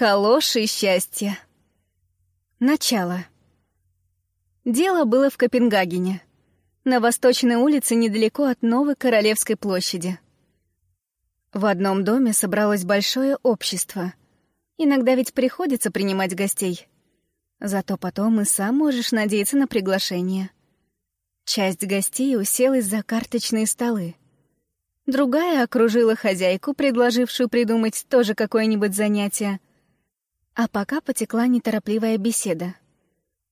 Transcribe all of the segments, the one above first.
Калоши счастья. Начало. Дело было в Копенгагене, на Восточной улице недалеко от Новой Королевской площади. В одном доме собралось большое общество. Иногда ведь приходится принимать гостей. Зато потом и сам можешь надеяться на приглашение. Часть гостей уселась за карточные столы. Другая окружила хозяйку, предложившую придумать тоже какое-нибудь занятие — а пока потекла неторопливая беседа.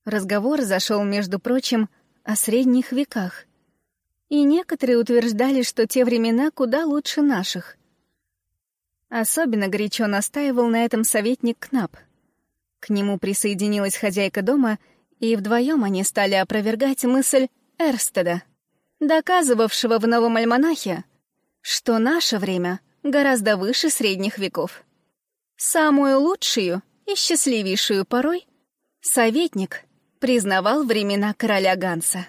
Разговор зашел, между прочим, о средних веках. И некоторые утверждали, что те времена куда лучше наших. Особенно горячо настаивал на этом советник Кнап. К нему присоединилась хозяйка дома, и вдвоем они стали опровергать мысль Эрстеда, доказывавшего в новом альманахе, что наше время гораздо выше средних веков. Самую лучшую и счастливейшую порой советник признавал времена короля Ганса.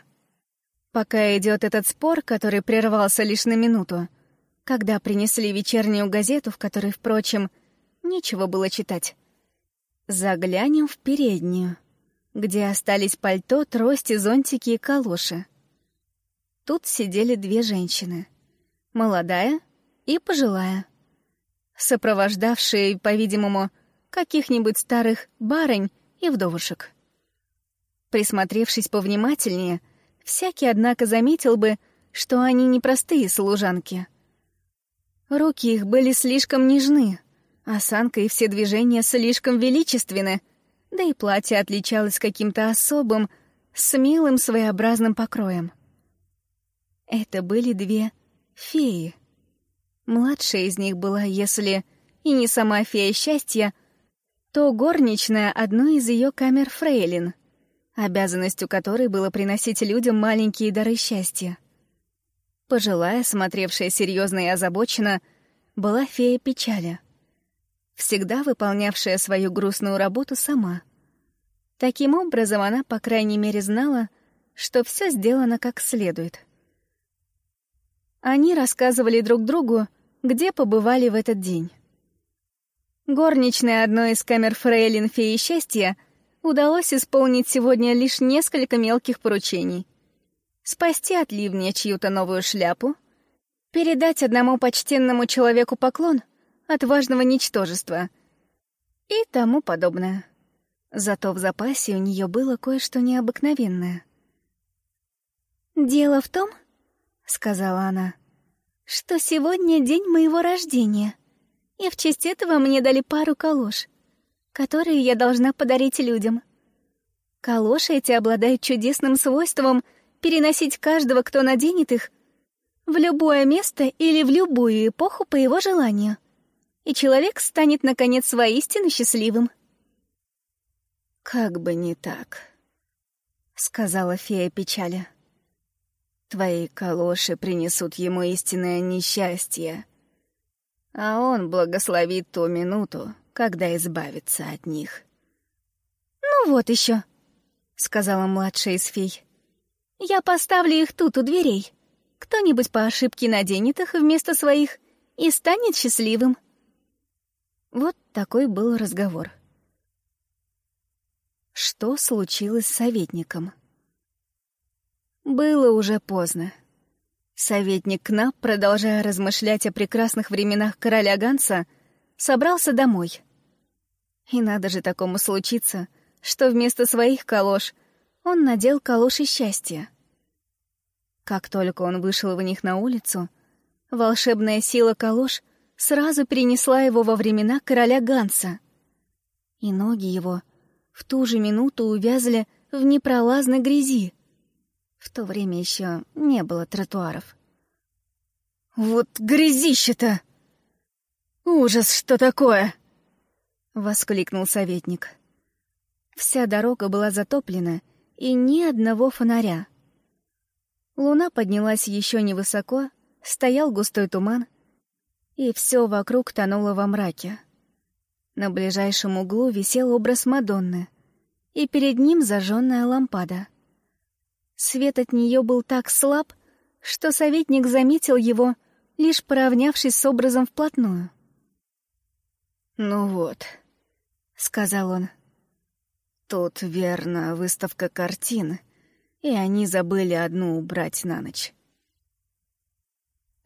Пока идет этот спор, который прервался лишь на минуту, когда принесли вечернюю газету, в которой, впрочем, нечего было читать, заглянем в переднюю, где остались пальто, трости, зонтики и калоши. Тут сидели две женщины, молодая и пожилая, сопровождавшие, по-видимому, каких-нибудь старых барынь и вдовушек. Присмотревшись повнимательнее, всякий, однако, заметил бы, что они не простые служанки. Руки их были слишком нежны, осанка и все движения слишком величественны, да и платье отличалось каким-то особым, смелым своеобразным покроем. Это были две феи. Младшая из них была, если и не сама фея счастья, то горничная одной из ее камер фрейлин, обязанностью которой было приносить людям маленькие дары счастья. Пожилая, смотревшая серьезно и озабоченно, была фея печали, всегда выполнявшая свою грустную работу сама. Таким образом, она, по крайней мере, знала, что все сделано как следует. Они рассказывали друг другу, где побывали в этот день. Горничной одной из камер фрейлин феи счастья удалось исполнить сегодня лишь несколько мелких поручений. Спасти от ливня чью-то новую шляпу, передать одному почтенному человеку поклон от важного ничтожества и тому подобное. Зато в запасе у нее было кое-что необыкновенное. «Дело в том, — сказала она, — что сегодня день моего рождения и в честь этого мне дали пару калош, которые я должна подарить людям. Калоши эти обладают чудесным свойством переносить каждого, кто наденет их, в любое место или в любую эпоху по его желанию, и человек станет, наконец, воистину счастливым. «Как бы не так», — сказала фея печали. «Твои калоши принесут ему истинное несчастье, а он благословит ту минуту, когда избавится от них. «Ну вот еще», — сказала младшая из фей. «Я поставлю их тут у дверей. Кто-нибудь по ошибке наденет их вместо своих и станет счастливым». Вот такой был разговор. Что случилось с советником? Было уже поздно. Советник Кнап, продолжая размышлять о прекрасных временах короля Ганса, собрался домой. И надо же такому случиться, что вместо своих калош он надел калоши счастья. Как только он вышел в них на улицу, волшебная сила калош сразу перенесла его во времена короля Ганса. И ноги его в ту же минуту увязли в непролазной грязи, в то время еще не было тротуаров. «Вот грязище-то! Ужас, что такое!» — воскликнул советник. Вся дорога была затоплена, и ни одного фонаря. Луна поднялась еще невысоко, стоял густой туман, и все вокруг тонуло во мраке. На ближайшем углу висел образ Мадонны, и перед ним зажженная лампада. Свет от нее был так слаб, что советник заметил его, лишь поравнявшись с образом вплотную. «Ну вот», — сказал он, — «тут, верно, выставка картин, и они забыли одну убрать на ночь».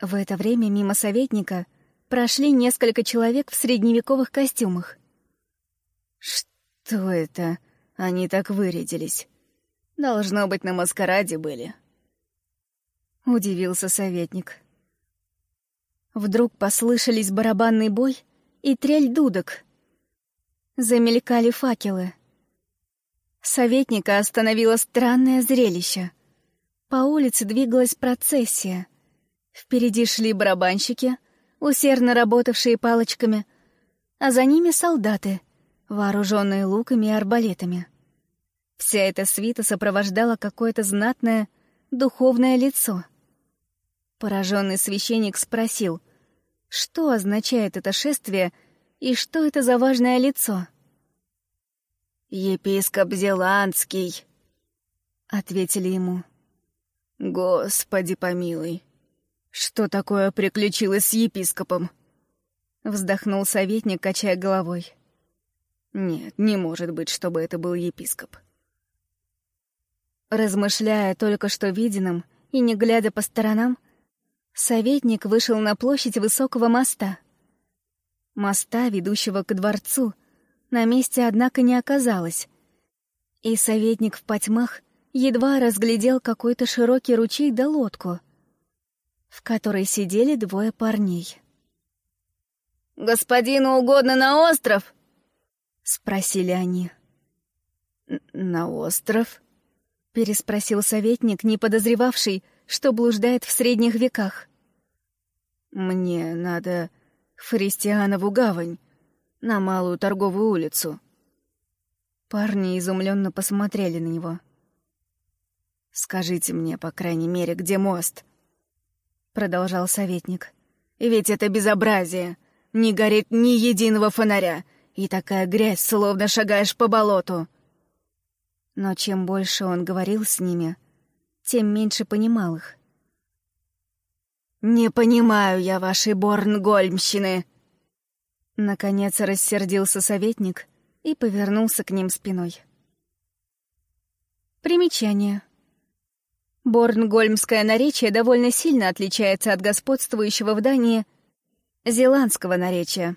В это время мимо советника прошли несколько человек в средневековых костюмах. «Что это? Они так вырядились. Должно быть, на маскараде были». Удивился советник. Вдруг послышались барабанный бой и трель дудок. Замелькали факелы. Советника остановило странное зрелище. По улице двигалась процессия. Впереди шли барабанщики, усердно работавшие палочками, а за ними солдаты, вооруженные луками и арбалетами. Вся эта свита сопровождала какое-то знатное, духовное лицо. Пораженный священник спросил, что означает это шествие и что это за важное лицо. «Епископ Зеландский», — ответили ему. «Господи помилуй, что такое приключилось с епископом?» Вздохнул советник, качая головой. «Нет, не может быть, чтобы это был епископ». Размышляя только что виденным и не глядя по сторонам, советник вышел на площадь высокого моста. Моста, ведущего к дворцу, на месте, однако, не оказалось. И советник в потьмах едва разглядел какой-то широкий ручей да лодку — в которой сидели двое парней. «Господину угодно на остров?» — спросили они. «На остров?» — переспросил советник, не подозревавший, что блуждает в средних веках. «Мне надо в Христианову гавань, на Малую торговую улицу». Парни изумленно посмотрели на него. «Скажите мне, по крайней мере, где мост?» Продолжал советник. «Ведь это безобразие. Не горит ни единого фонаря, и такая грязь, словно шагаешь по болоту». Но чем больше он говорил с ними, тем меньше понимал их. «Не понимаю я вашей Борнгольмщины!» Наконец рассердился советник и повернулся к ним спиной. Примечание — Борнгольмское наречие довольно сильно отличается от господствующего в Дании зеландского наречия.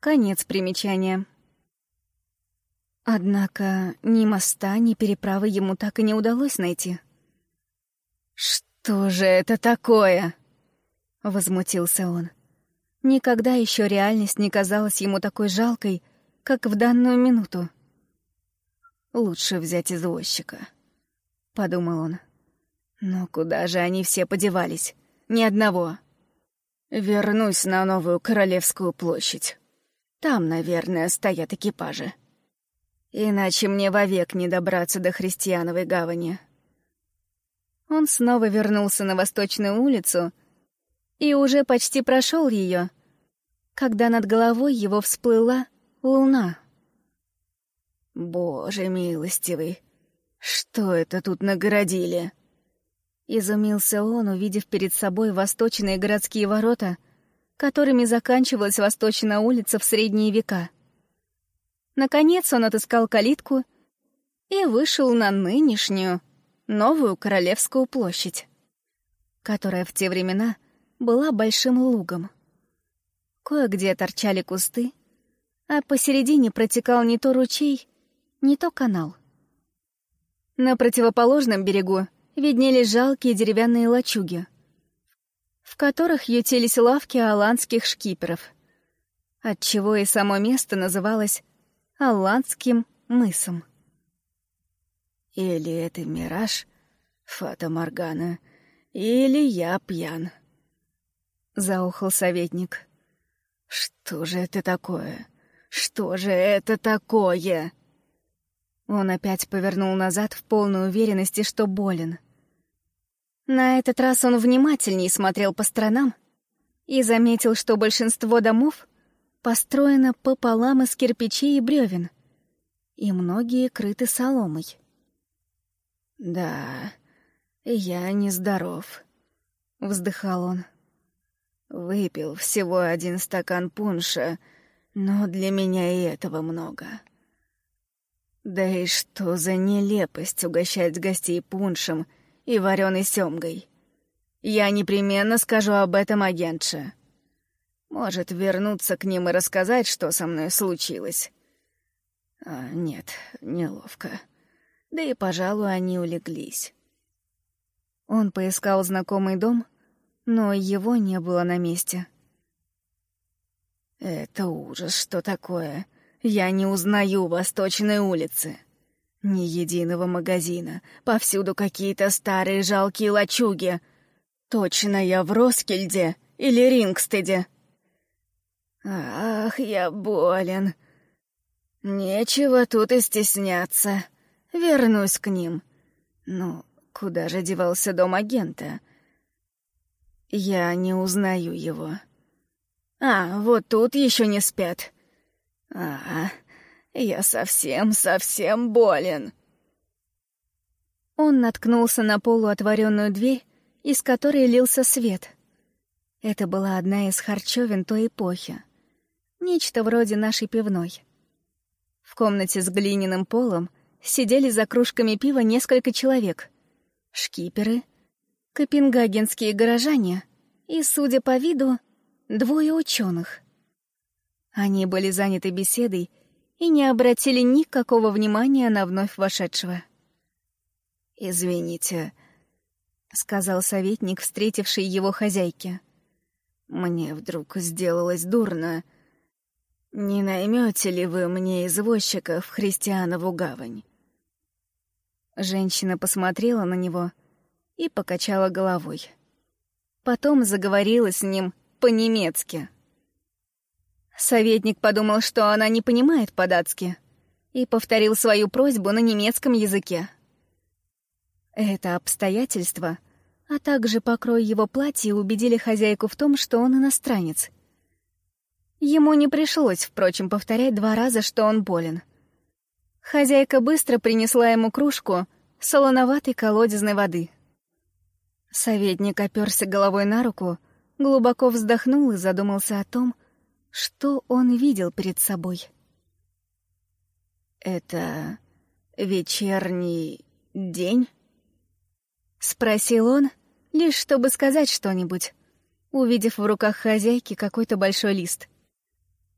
Конец примечания. Однако ни моста, ни переправы ему так и не удалось найти. «Что же это такое?» — возмутился он. Никогда еще реальность не казалась ему такой жалкой, как в данную минуту. «Лучше взять извозчика», — подумал он. Но куда же они все подевались? Ни одного. Вернусь на новую Королевскую площадь. Там, наверное, стоят экипажи. Иначе мне вовек не добраться до Христиановой гавани. Он снова вернулся на Восточную улицу и уже почти прошел ее, когда над головой его всплыла луна. «Боже милостивый, что это тут нагородили?» Изумился он, увидев перед собой восточные городские ворота, которыми заканчивалась Восточная улица в средние века. Наконец он отыскал калитку и вышел на нынешнюю, новую Королевскую площадь, которая в те времена была большим лугом. Кое-где торчали кусты, а посередине протекал не то ручей, не то канал. На противоположном берегу виднелись жалкие деревянные лачуги, в которых ютились лавки аланских шкиперов, отчего и само место называлось Алландским мысом. «Или это мираж, Фата Моргана, или я пьян», — заухал советник. «Что же это такое? Что же это такое?» Он опять повернул назад в полной уверенности, что болен. На этот раз он внимательнее смотрел по сторонам и заметил, что большинство домов построено пополам из кирпичей и бревен, и многие крыты соломой. «Да, я нездоров», — вздыхал он. «Выпил всего один стакан пунша, но для меня и этого много». Да и что за нелепость угощать гостей пуншем и вареной семгой. Я непременно скажу об этом агентше. Может, вернуться к ним и рассказать, что со мной случилось. А, нет, неловко. Да и, пожалуй, они улеглись. Он поискал знакомый дом, но его не было на месте. Это ужас, что такое. Я не узнаю Восточной улицы. Ни единого магазина. Повсюду какие-то старые жалкие лачуги. Точно я в Роскельде или Рингстеде. Ах, я болен. Нечего тут и стесняться. Вернусь к ним. Ну, куда же девался дом агента? Я не узнаю его. А, вот тут еще не спят. А, я совсем-совсем болен. Он наткнулся на полуотворенную дверь, из которой лился свет. Это была одна из харчевин той эпохи. Нечто вроде нашей пивной. В комнате с глиняным полом сидели за кружками пива несколько человек. Шкиперы, копенгагенские горожане и, судя по виду, двое ученых. Они были заняты беседой и не обратили никакого внимания на вновь вошедшего. «Извините», — сказал советник, встретивший его хозяйке. «Мне вдруг сделалось дурно. Не наймете ли вы мне извозчика в Христианову гавань?» Женщина посмотрела на него и покачала головой. Потом заговорила с ним по-немецки. Советник подумал, что она не понимает по-датски, и повторил свою просьбу на немецком языке. Это обстоятельство, а также покрой его платья убедили хозяйку в том, что он иностранец. Ему не пришлось, впрочем, повторять два раза, что он болен. Хозяйка быстро принесла ему кружку солоноватой колодезной воды. Советник оперся головой на руку, глубоко вздохнул и задумался о том, что он видел перед собой? «Это вечерний день?» Спросил он, лишь чтобы сказать что-нибудь, увидев в руках хозяйки какой-то большой лист.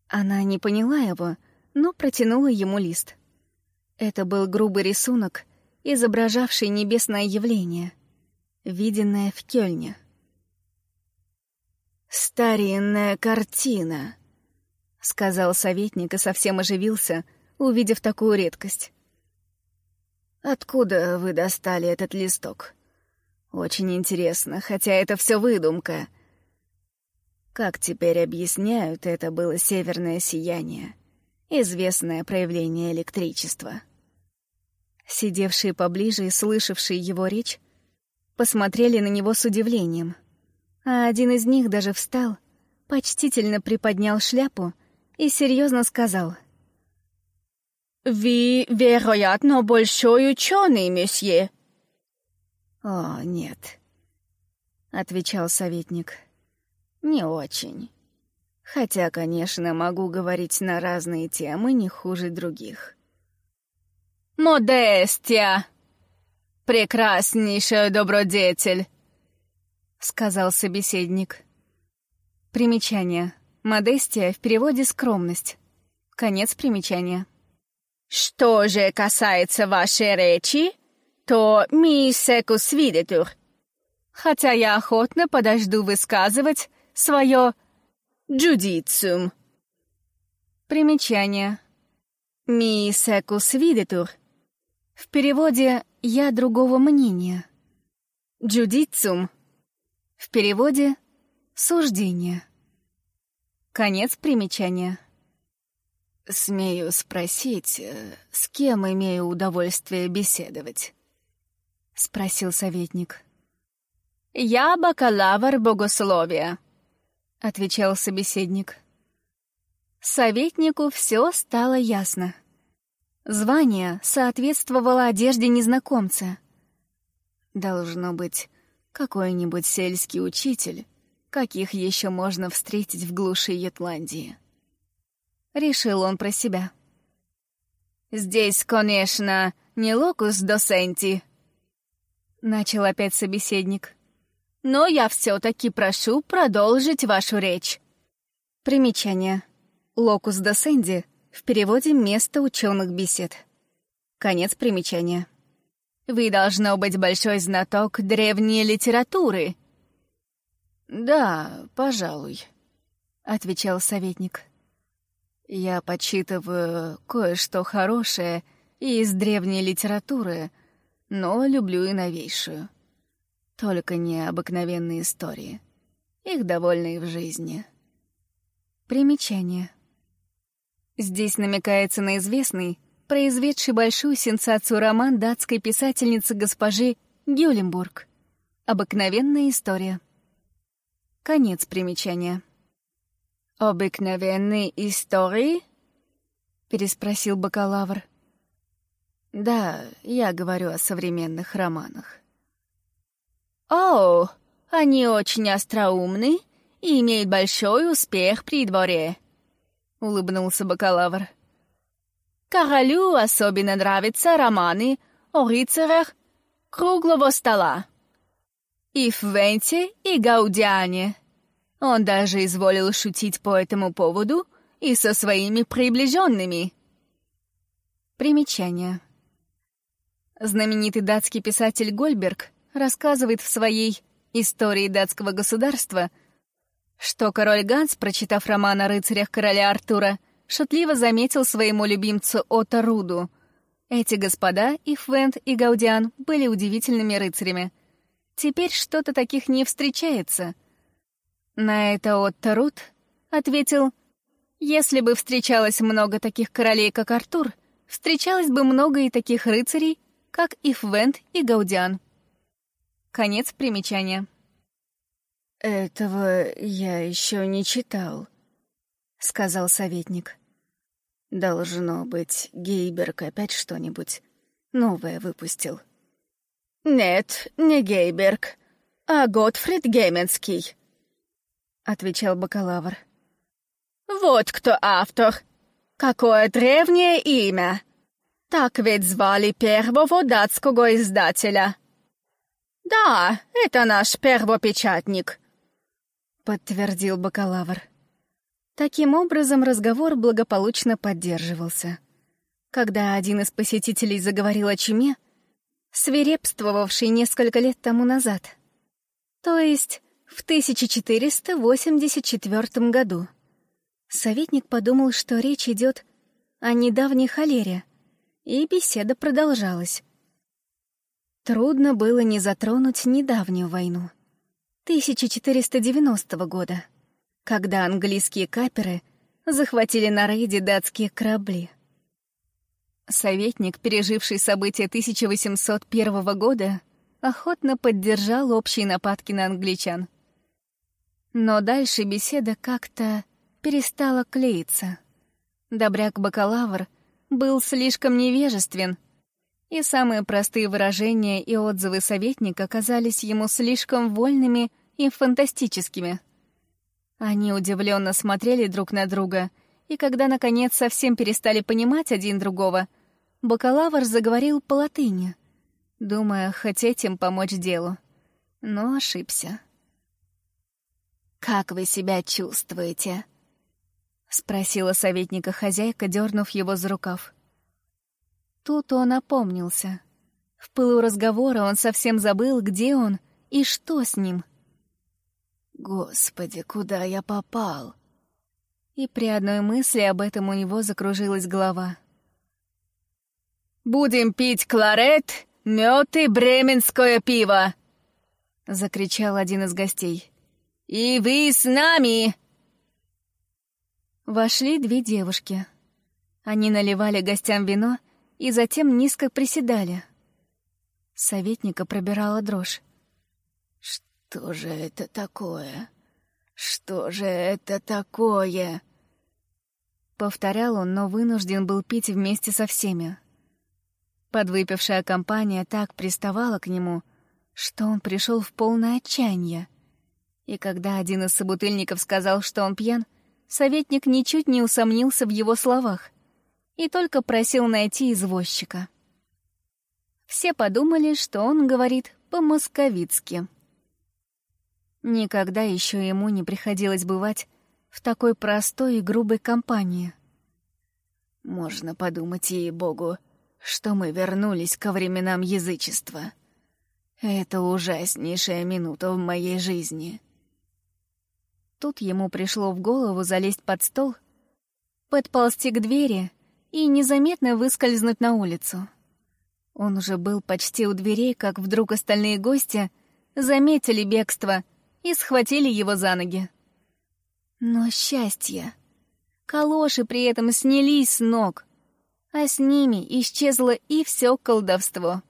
Она не поняла его, но протянула ему лист. Это был грубый рисунок, изображавший небесное явление, виденное в Кёльне. «Старинная картина», — сказал советник и совсем оживился, увидев такую редкость. «Откуда вы достали этот листок? Очень интересно, хотя это все выдумка. Как теперь объясняют, это было северное сияние, известное проявление электричества». Сидевшие поближе и слышавшие его речь посмотрели на него с удивлением, а один из них даже встал, почтительно приподнял шляпу и серьезно сказал. «Вы, вероятно, большой ученый, месье». «О, нет», — отвечал советник. «Не очень. Хотя, конечно, могу говорить на разные темы не хуже других». «Модестия! Прекраснейшая добродетель!» — сказал собеседник. Примечание. Модестия в переводе «скромность». Конец примечания. «Что же касается вашей речи, то ми секус видетур. Хотя я охотно подожду высказывать свое джудициум». Примечание. «Ми секус видетур» в переводе «я другого мнения». «Джудициум» в переводе «суждение». Конец примечания. «Смею спросить, э, с кем имею удовольствие беседовать?» — спросил советник. «Я бакалавр богословия», — отвечал собеседник. Советнику все стало ясно. Звание соответствовало одежде незнакомца. Должно быть, какой-нибудь сельский учитель, каких еще можно встретить в глуши Ятландии. Решил он про себя. «Здесь, конечно, не локус досенти», — начал опять собеседник. «Но я все-таки прошу продолжить вашу речь». Примечание. Локус досенди в переводе «место ученых бесед». Конец примечания. «Вы, должно быть, большой знаток древней литературы». «Да, пожалуй», — отвечал советник. «Я почитываю кое-что хорошее из древней литературы, но люблю и новейшую. Только не обыкновенные истории. Их довольно и в жизни». Примечание. Здесь намекается на известный, произведший большую сенсацию роман датской писательницы госпожи Гюлембург. Обыкновенная история. Конец примечания. «Обыкновенные истории?» — переспросил бакалавр. «Да, я говорю о современных романах». «О, они очень остроумны и имеют большой успех при дворе», — улыбнулся бакалавр. «Королю особенно нравятся романы о рыцарях круглого стола. И в Венте, и Гаудиане. Он даже изволил шутить по этому поводу и со своими приближенными». Примечание. Знаменитый датский писатель Гольберг рассказывает в своей «Истории датского государства», что король Ганс, прочитав роман о рыцарях короля Артура, шутливо заметил своему любимцу Отто Руду. Эти господа, и Фвент, и Гаудиан, были удивительными рыцарями. Теперь что-то таких не встречается. На это Отто Руд ответил, «Если бы встречалось много таких королей, как Артур, встречалось бы много и таких рыцарей, как и Фвент и Гаудиан». Конец примечания. «Этого я еще не читал», — сказал советник. «Должно быть, Гейберг опять что-нибудь новое выпустил». «Нет, не Гейберг, а Готфрид Гейменский», — отвечал бакалавр. «Вот кто автор. Какое древнее имя. Так ведь звали первого датского издателя». «Да, это наш первопечатник», подтвердил бакалавр. Таким образом, разговор благополучно поддерживался. Когда один из посетителей заговорил о чуме, свирепствовавшей несколько лет тому назад, то есть в 1484 году, советник подумал, что речь идет о недавней холере, и беседа продолжалась. Трудно было не затронуть недавнюю войну. 1490 года, когда английские каперы захватили на рейде датские корабли. Советник, переживший события 1801 года, охотно поддержал общие нападки на англичан. Но дальше беседа как-то перестала клеиться. Добряк-бакалавр был слишком невежествен, и самые простые выражения и отзывы советника казались ему слишком вольными и фантастическими. Они удивленно смотрели друг на друга, и когда, наконец, совсем перестали понимать один другого, бакалавр заговорил по латыни, думая хоть этим помочь делу, но ошибся. «Как вы себя чувствуете?» — спросила советника хозяйка, дернув его за рукав. Тут он опомнился. В пылу разговора он совсем забыл, где он и что с ним. Господи, куда я попал? И при одной мысли об этом у него закружилась голова. «Будем пить кларет, мед и бременское пиво!» — закричал один из гостей. «И вы с нами!» Вошли две девушки. Они наливали гостям вино и затем низко приседали. Советника пробирала дрожь. Что же это такое? Что же это такое? Повторял он, но вынужден был пить вместе со всеми. Подвыпившая компания так приставала к нему, что он пришел в полное отчаяние. И когда один из собутыльников сказал, что он пьян, советник ничуть не усомнился в его словах и только просил найти извозчика. Все подумали, что он говорит по-московицки. Никогда еще ему не приходилось бывать в такой простой и грубой компании. Можно подумать, ей-богу, что мы вернулись ко временам язычества. Это ужаснейшая минута в моей жизни. Тут ему пришло в голову залезть под стол, подползти к двери и незаметно выскользнуть на улицу. Он уже был почти у дверей, как вдруг остальные гости заметили бегство и схватили его за ноги. Но счастье! Калоши при этом снялись с ног, а с ними исчезло и все колдовство.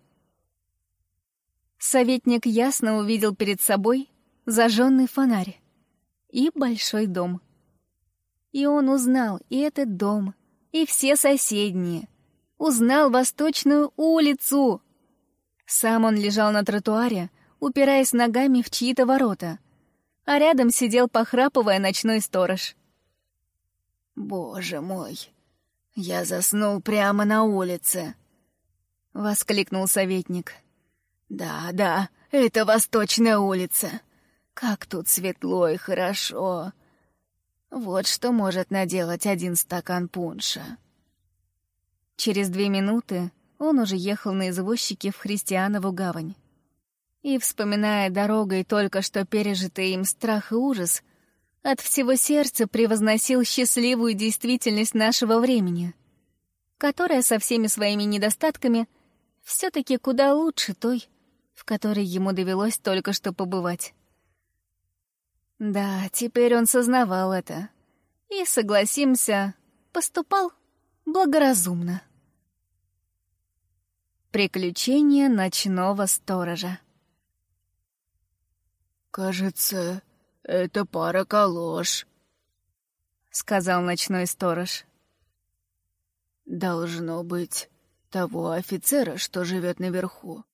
Советник ясно увидел перед собой зажженный фонарь и большой дом. И он узнал и этот дом, и все соседние. Узнал Восточную улицу. Сам он лежал на тротуаре, упираясь ногами в чьи-то ворота, а рядом сидел, похрапывая, ночной сторож. «Боже мой, я заснул прямо на улице!» — воскликнул советник. «Да, да, это Восточная улица. Как тут светло и хорошо. Вот что может наделать один стакан пунша». Через две минуты он уже ехал на извозчике в Христианову гавань. И, вспоминая дорогой только что пережитый им страх и ужас, от всего сердца превозносил счастливую действительность нашего времени, которая со всеми своими недостатками все таки куда лучше той, в которой ему довелось только что побывать. Да, теперь он сознавал это. И, согласимся, поступал благоразумно. Приключения ночного сторожа «Кажется, это пара калош», — сказал ночной сторож. «Должно быть того офицера, что живет наверху.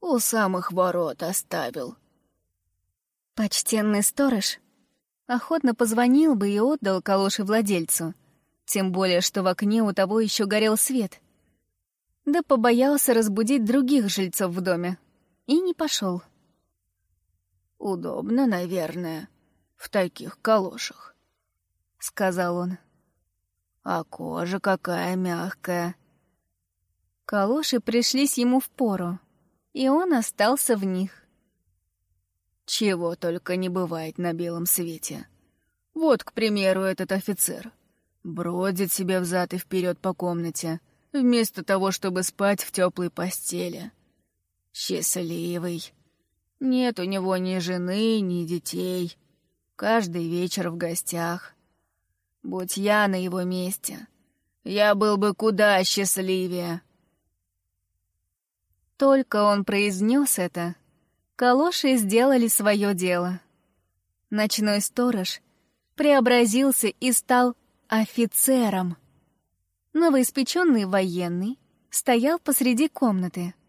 У самых ворот оставил». Почтенный сторож охотно позвонил бы и отдал калоши владельцу, тем более, что в окне у того еще горел свет. Да побоялся разбудить других жильцов в доме и не пошел. «Удобно, наверное, в таких калошах», — сказал он. «А кожа какая мягкая». Калоши пришлись ему в пору, и он остался в них. Чего только не бывает на белом свете. Вот, к примеру, этот офицер. Бродит себе взад и вперед по комнате, вместо того, чтобы спать в теплой постели. Счастливый. Нет у него ни жены, ни детей. Каждый вечер в гостях. Будь я на его месте, я был бы куда счастливее. Только он произнес это, калоши сделали свое дело. Ночной сторож преобразился и стал офицером. Новоиспеченный военный стоял посреди комнаты —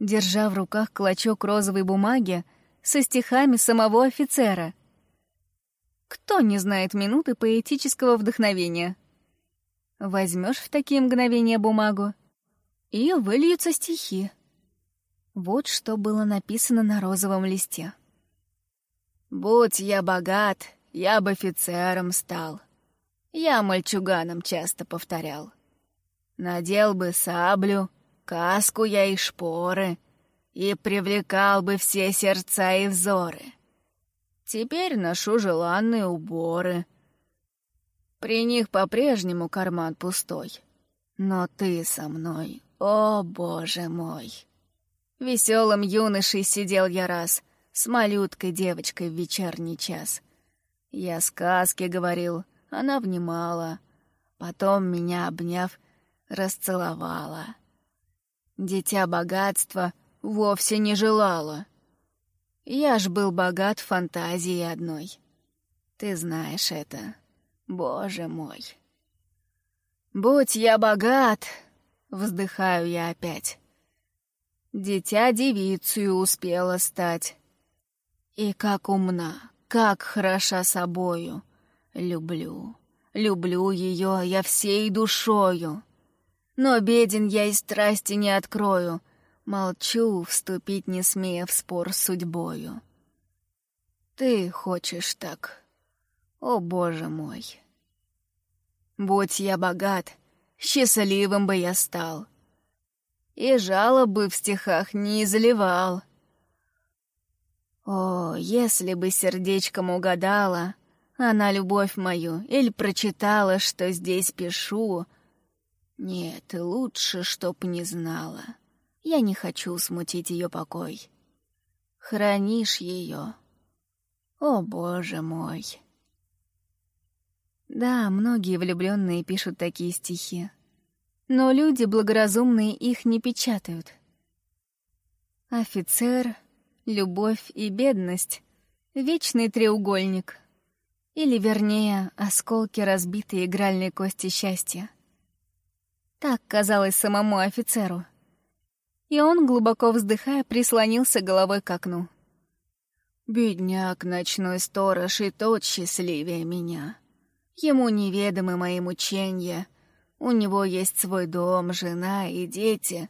держа в руках клочок розовой бумаги со стихами самого офицера. Кто не знает минуты поэтического вдохновения? Возьмешь в такие мгновения бумагу, и выльются стихи. Вот что было написано на розовом листе. «Будь я богат, я бы офицером стал. Я мальчуганом часто повторял. Надел бы саблю, каску я и шпоры, и привлекал бы все сердца и взоры. Теперь ношу желанные уборы. При них по-прежнему карман пустой. Но ты со мной, о боже мой! Веселым юношей сидел я раз с малюткой девочкой в вечерний час. Я сказки говорил, она внимала, потом меня, обняв, расцеловала. Дитя богатства вовсе не желала. Я ж был богат фантазией одной. Ты знаешь это, боже мой. «Будь я богат!» — вздыхаю я опять. Дитя девицею успела стать. И как умна, как хороша собою. Люблю, люблю ее я всей душою. Но беден я и страсти не открою, Молчу, вступить не смея в спор с судьбою. Ты хочешь так, о боже мой. Будь я богат, счастливым бы я стал. И жалобы в стихах не изливал. О, если бы сердечком угадала, Она любовь мою, или прочитала, что здесь пишу, Нет, лучше, чтоб не знала. Я не хочу смутить ее покой. Хранишь ее, о боже мой. Да, многие влюбленные пишут такие стихи. Но люди благоразумные их не печатают. Офицер, любовь и бедность — вечный треугольник. Или, вернее, осколки разбитой игральной кости счастья. Так казалось самому офицеру. И он, глубоко вздыхая, прислонился головой к окну. Бедняк ночной сторож и тот счастливее меня. Ему неведомы мои мучения. У него есть свой дом, жена и дети,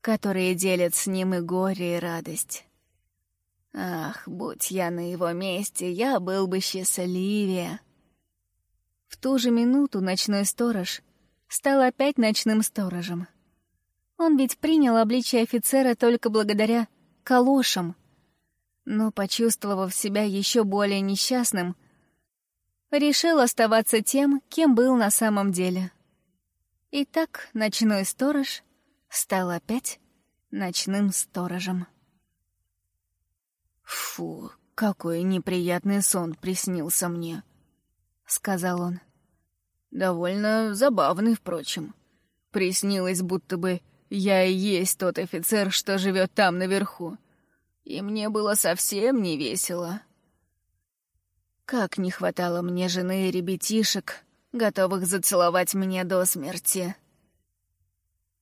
которые делят с ним и горе, и радость. Ах, будь я на его месте, я был бы счастливее. В ту же минуту ночной сторож стал опять ночным сторожем. Он ведь принял обличие офицера только благодаря калошам, но, почувствовав себя еще более несчастным, решил оставаться тем, кем был на самом деле. И так ночной сторож стал опять ночным сторожем. «Фу, какой неприятный сон приснился мне», — сказал он. «Довольно забавный, впрочем. Приснилось, будто бы я и есть тот офицер, что живет там наверху и мне было совсем не весело. Как не хватало мне жены и ребятишек, готовых зацеловать меня до смерти.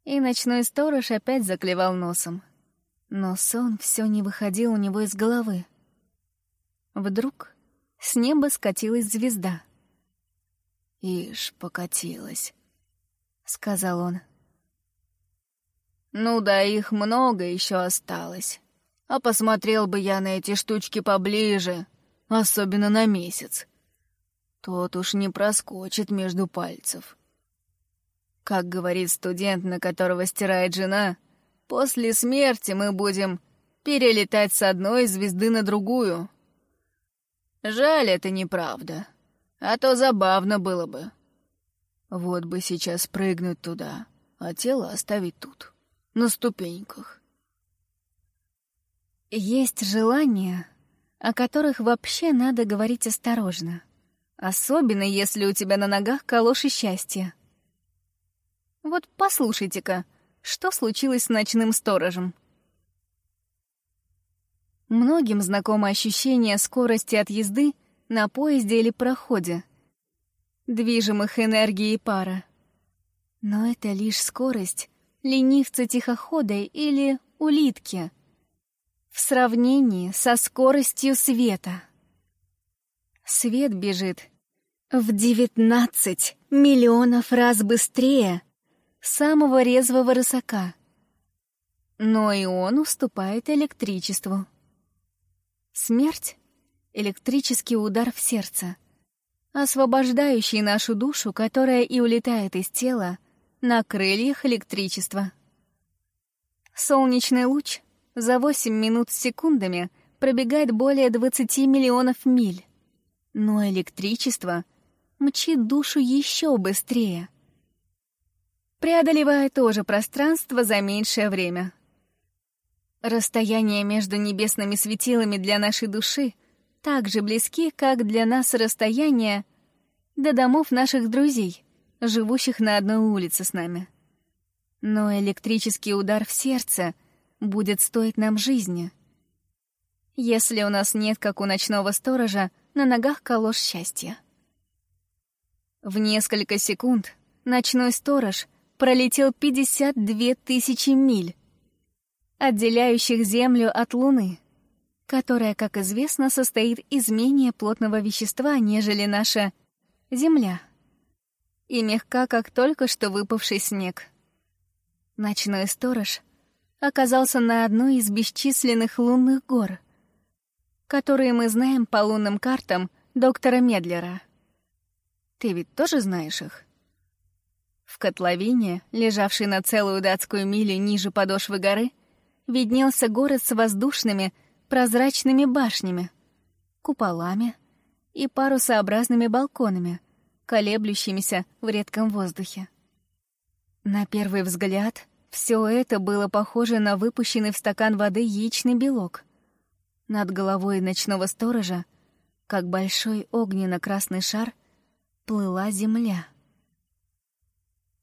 И ночной сторож опять заклевал носом. Но сон все не выходил у него из головы. Вдруг с неба скатилась звезда. «Ишь, покатилась», — сказал он. «Ну да, их много еще осталось. А посмотрел бы я на эти штучки поближе, особенно на месяц. Тот уж не проскочит между пальцев. Как говорит студент, на которого стирает жена, после смерти мы будем перелетать с одной звезды на другую. Жаль, это неправда. А то забавно было бы. Вот бы сейчас прыгнуть туда, а тело оставить тут, на ступеньках. Есть желания, о которых вообще надо говорить осторожно. Особенно, если у тебя на ногах калоши счастья. Вот послушайте-ка, что случилось с ночным сторожем. Многим знакомо ощущение скорости от езды на поезде или проходе, движимых энергией пара. Но это лишь скорость ленивца-тихохода или улитки, в сравнении со скоростью света. Свет бежит в 19 миллионов раз быстрее самого резвого рысака. Но и он уступает электричеству. Смерть — электрический удар в сердце, освобождающий нашу душу, которая и улетает из тела на крыльях электричества. Солнечный луч за 8 минут с секундами пробегает более 20 миллионов миль. Но электричество мчит душу еще быстрее. Преодолевая то же пространство за меньшее время. Расстояние между небесными светилами для нашей души так же близки, как для нас расстояние до домов наших друзей, живущих на одной улице с нами. Но электрический удар в сердце — будет стоить нам жизни. Если у нас нет, как у ночного сторожа, на ногах колош счастья. В несколько секунд ночной сторож пролетел 52 тысячи миль, отделяющих Землю от Луны, которая, как известно, состоит из менее плотного вещества, нежели наша Земля, и мягка, как только что выпавший снег. Ночной сторож оказался на одной из бесчисленных лунных гор, которые мы знаем по лунным картам доктора Медлера. Ты ведь тоже знаешь их? В котловине, лежавшей на целую датскую милю ниже подошвы горы, виднелся город с воздушными, прозрачными башнями, куполами и парусообразными балконами, колеблющимися в редком воздухе. На первый взгляд все это было похоже на выпущенный в стакан воды яичный белок. Над головой ночного сторожа, как большой огненно-красный шар, плыла земля.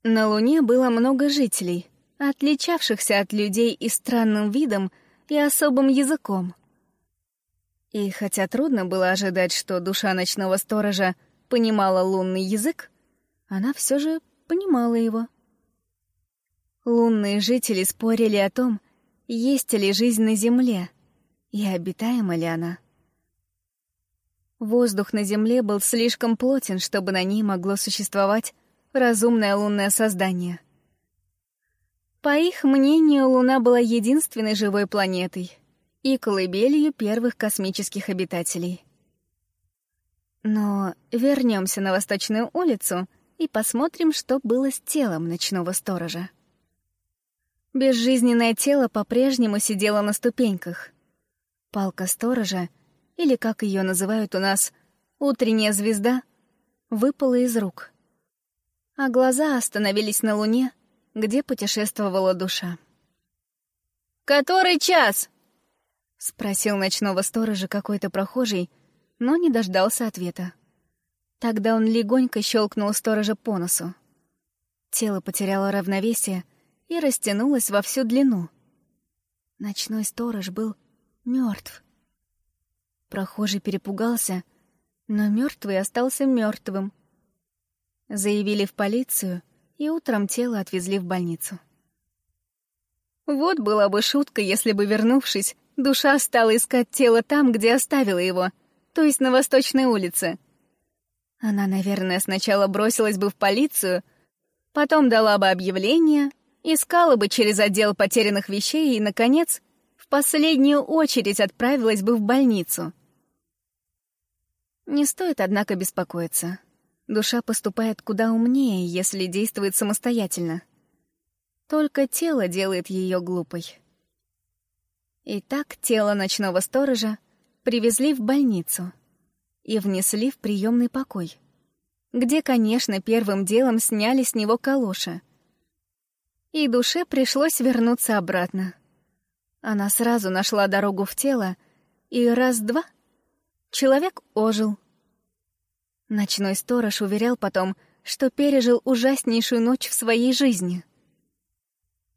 На Луне было много жителей, отличавшихся от людей и странным видом, и особым языком. И хотя трудно было ожидать, что душа ночного сторожа понимала лунный язык, она все же понимала его. Лунные жители спорили о том, есть ли жизнь на Земле и обитаема ли она. Воздух на Земле был слишком плотен, чтобы на ней могло существовать разумное лунное создание. По их мнению, Луна была единственной живой планетой и колыбелью первых космических обитателей. Но вернемся на Восточную улицу и посмотрим, что было с телом ночного сторожа. Безжизненное тело по-прежнему сидело на ступеньках. Палка сторожа, или, как ее называют у нас, утренняя звезда, выпала из рук. А глаза остановились на луне, где путешествовала душа. «Который час?» — спросил ночного сторожа какой-то прохожий, но не дождался ответа. Тогда он легонько щелкнул сторожа по носу. Тело потеряло равновесие и растянулось во всю длину. Ночной сторож был мертв. Прохожий перепугался, но мертвый остался мертвым. Заявили в полицию, и утром тело отвезли в больницу. Вот была бы шутка, если бы, вернувшись, душа стала искать тело там, где оставила его, то есть на Восточной улице. Она, наверное, сначала бросилась бы в полицию, потом дала бы объявление, искала бы через отдел потерянных вещей и, наконец, в последнюю очередь отправилась бы в больницу. Не стоит, однако, беспокоиться. Душа поступает куда умнее, если действует самостоятельно. Только тело делает ее глупой. Итак, тело ночного сторожа привезли в больницу и внесли в приемный покой, где, конечно, первым делом сняли с него калоши — и душе пришлось вернуться обратно. Она сразу нашла дорогу в тело, и раз-два человек ожил. Ночной сторож уверял потом, что пережил ужаснейшую ночь в своей жизни.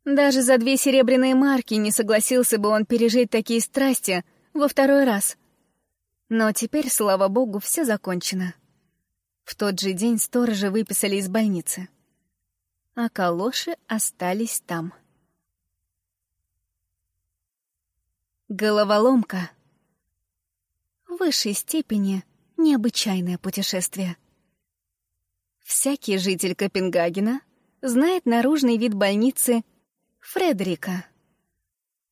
Даже за две серебряные марки не согласился бы он пережить такие страсти во второй раз. Но теперь, слава богу, все закончено. В тот же день сторожа выписали из больницы а калоши остались там. Головоломка. В высшей степени необычайное путешествие. Всякий житель Копенгагена знает наружный вид больницы Фредерика.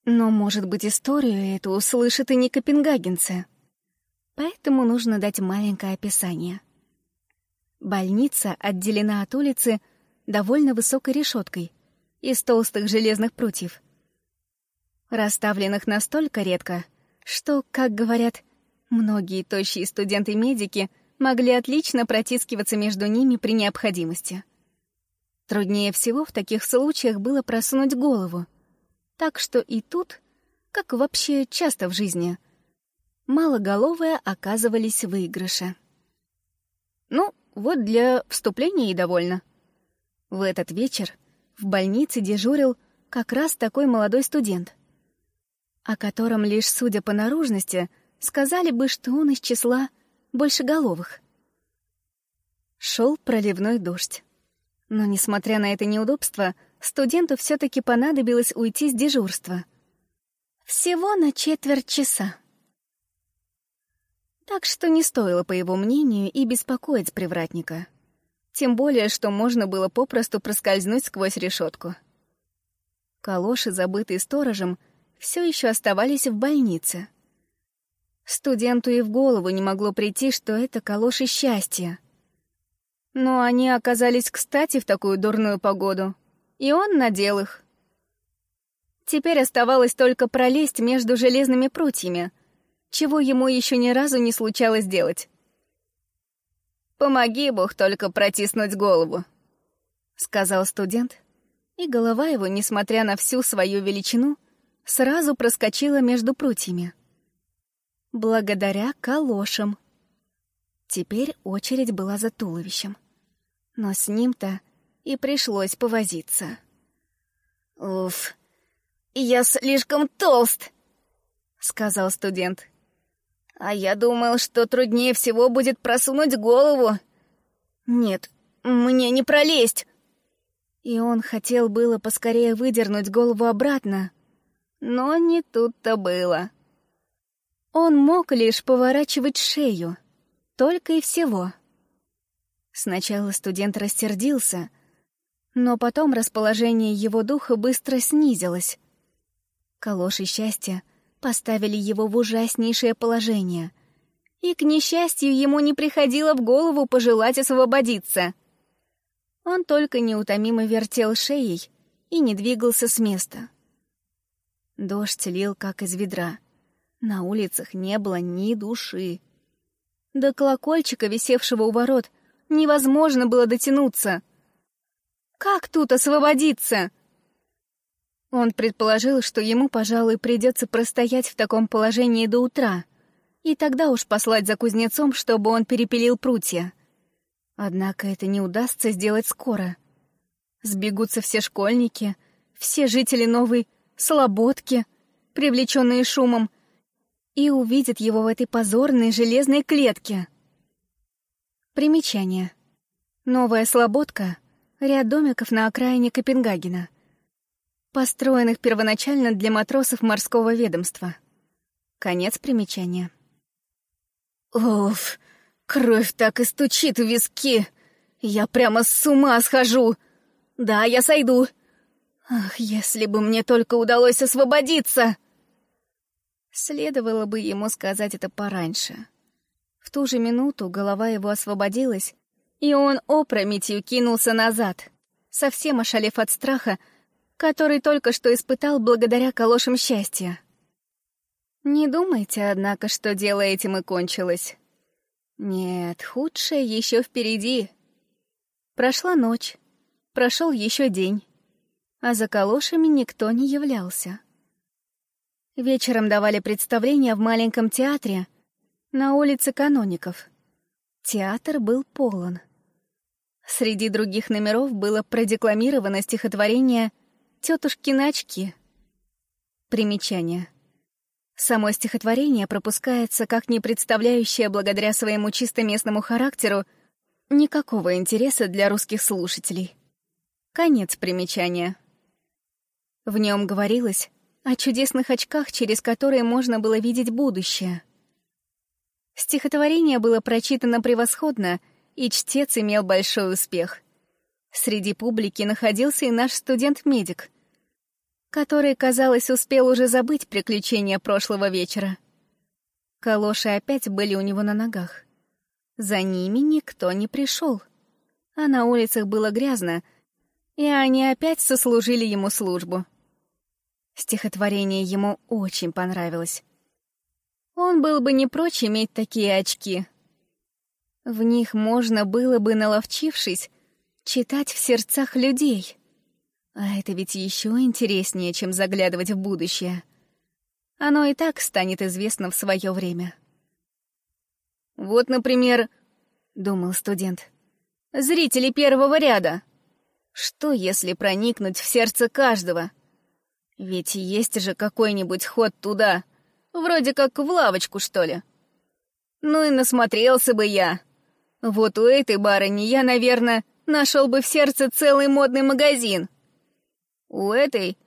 Но, может быть, историю эту услышат и не копенгагенцы. Поэтому нужно дать маленькое описание. Больница отделена от улицы — довольно высокой решеткой из толстых железных прутьев, расставленных настолько редко, что, как говорят, многие тощие студенты-медики могли отлично протискиваться между ними при необходимости. Труднее всего в таких случаях было просунуть голову, так что и тут, как вообще часто в жизни, малоголовые оказывались в выигрыше. Ну, вот для вступления и довольно. В этот вечер в больнице дежурил как раз такой молодой студент, о котором лишь судя по наружности сказали бы, что он из числа большеголовых. Шел проливной дождь. Но, несмотря на это неудобство, студенту все-таки понадобилось уйти с дежурства. Всего на четверть часа. Так что не стоило, по его мнению, и беспокоить привратника. Тем более, что можно было попросту проскользнуть сквозь решетку. Калоши, забытые сторожем, все еще оставались в больнице. Студенту и в голову не могло прийти, что это калоши счастья. Но они оказались кстати в такую дурную погоду, и он надел их. Теперь оставалось только пролезть между железными прутьями, чего ему еще ни разу не случалось делать. «Помоги, Бог, только протиснуть голову», — сказал студент, и голова его, несмотря на всю свою величину, сразу проскочила между прутьями. Благодаря калошам. Теперь очередь была за туловищем. Но с ним-то и пришлось повозиться. «Уф, я слишком толст», — сказал студент. «А я думал, что труднее всего будет просунуть голову. Нет, мне не пролезть». И он хотел было поскорее выдернуть голову обратно, но не тут-то было. Он мог лишь поворачивать шею, только и всего. Сначала студент рассердился, но потом расположение его духа быстро снизилось. Калоши счастья поставили его в ужаснейшее положение, и, к несчастью, ему не приходило в голову пожелать освободиться. Он только неутомимо вертел шеей и не двигался с места. Дождь лил, как из ведра. На улицах не было ни души. До колокольчика, висевшего у ворот, невозможно было дотянуться. Как тут освободиться? Он предположил, что ему, пожалуй, придется простоять в таком положении до утра, и тогда уж послать за кузнецом, чтобы он перепилил прутья. Однако это не удастся сделать скоро. Сбегутся все школьники, все жители новой Слободки, привлеченные шумом, и увидят его в этой позорной железной клетке. Примечание. Новая Слободка — ряд домиков на окраине Копенгагена, построенных первоначально для матросов морского ведомства. Конец примечания. Уф, кровь так и стучит в виски. Я прямо с ума схожу. Да, я сойду. Ах, если бы мне только удалось освободиться! Следовало бы ему сказать это пораньше. В ту же минуту голова его освободилась, и он опрометью кинулся назад, совсем ошалев от страха, который только что испытал благодаря калошам счастья. Не думайте, однако, что дело этим и кончилось. Нет, худшее еще впереди. Прошла ночь, прошел еще день а за калошами никто не являлся. Вечером давали представление в маленьком театре на улице Каноников. Театр был полон. Среди других номеров было продекламировано стихотворение «Тетушкины очки». Примечание. Само стихотворение пропускается как не представляющее благодаря своему чисто местному характеру никакого интереса для русских слушателей. Конец примечания. В нем говорилось о чудесных очках, через которые можно было видеть будущее. Стихотворение было прочитано превосходно, и чтец имел большой успех. Среди публики находился и наш студент-медик, который, казалось, успел уже забыть приключения прошлого вечера. Калоши опять были у него на ногах. За ними никто не пришел, а на улицах было грязно, и они опять сослужили ему службу. Стихотворение ему очень понравилось. Он был бы не прочь иметь такие очки. В них можно было бы, наловчившись, читать в сердцах людей. А это ведь еще интереснее, чем заглядывать в будущее. Оно и так станет известно в свое время. «Вот, например, — думал студент, — зрители первого ряда. Что, если проникнуть в сердце каждого — ведь есть же какой-нибудь ход туда, вроде как в лавочку, что ли. Ну и насмотрелся бы я. Вот у этой барыни я, наверное, нашел бы в сердце целый модный магазин. У этой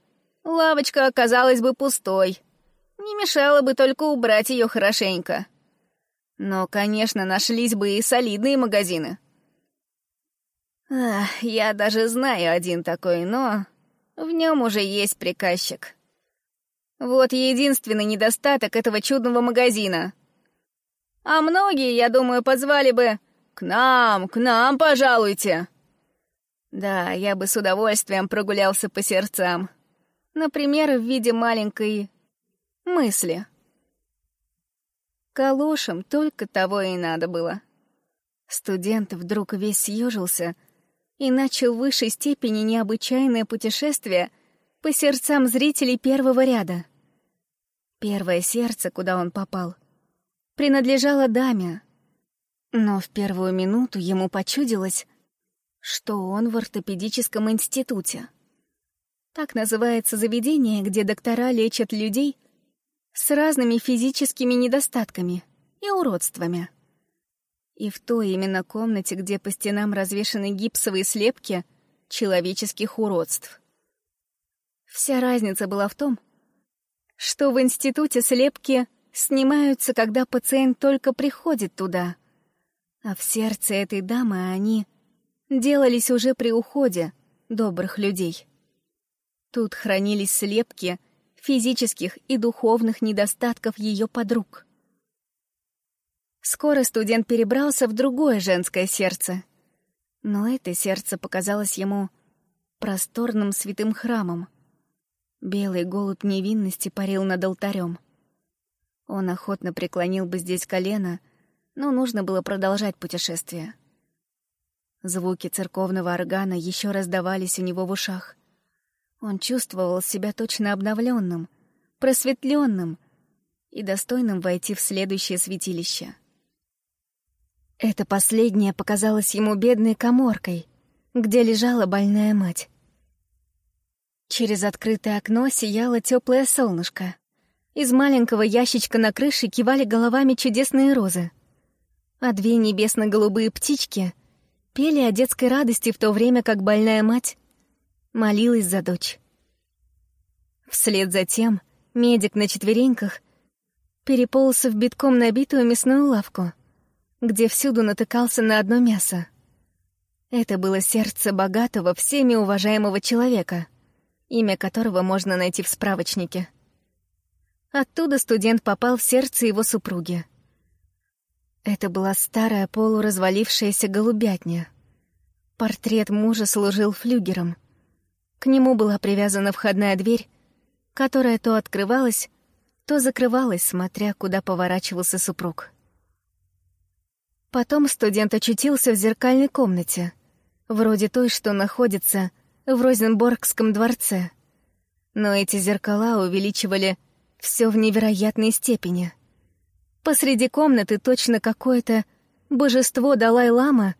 лавочка оказалась бы пустой. Не мешало бы только убрать ее хорошенько. Но, конечно, нашлись бы и солидные магазины. Ах, я даже знаю один такой, но в нем уже есть приказчик. Вот единственный недостаток этого чудного магазина. А многие, я думаю, позвали бы «К нам, к нам, пожалуйте!» Да, я бы с удовольствием прогулялся по сердцам. Например, в виде маленькой мысли. Калошам только того и надо было. Студент вдруг весь съежился и начал в высшей степени необычайное путешествие по сердцам зрителей первого ряда. Первое сердце, куда он попал, принадлежало даме, но в первую минуту ему почудилось, что он в ортопедическом институте. Так называется заведение, где доктора лечат людей с разными физическими недостатками и уродствами. И в той именно комнате, где по стенам развешаны гипсовые слепки человеческих уродств. Вся разница была в том, что в институте слепки снимаются, когда пациент только приходит туда, а в сердце этой дамы они делались уже при уходе добрых людей. Тут хранились слепки физических и духовных недостатков ее подруг. Скоро студент перебрался в другое женское сердце. Но это сердце показалось ему просторным святым храмом. Белый голубь невинности парил над алтарем. Он охотно преклонил бы здесь колено, но нужно было продолжать путешествие. Звуки церковного органа еще раздавались у него в ушах. Он чувствовал себя точно обновленным, просветленным и достойным войти в следующее святилище — это последнее показалось ему бедной коморкой, где лежала больная мать. Через открытое окно сияло теплое солнышко. Из маленького ящичка на крыше кивали головами чудесные розы. А две небесно-голубые птички пели о детской радости в то время, как больная мать молилась за дочь. Вслед за тем медик на четвереньках переполз в битком набитую мясную лавку — где всюду натыкался на одно мясо. Это было сердце богатого, всеми уважаемого человека, имя которого можно найти в справочнике. Оттуда студент попал в сердце его супруги. Это была старая полуразвалившаяся голубятня. Портрет мужа служил флюгером. К нему была привязана входная дверь, которая то открывалась, то закрывалась, смотря куда поворачивался супруг. Потом студент очутился в зеркальной комнате, вроде той, что находится в Розенборгском дворце. Но эти зеркала увеличивали все в невероятной степени. Посреди комнаты точно какое-то божество Далай-Лама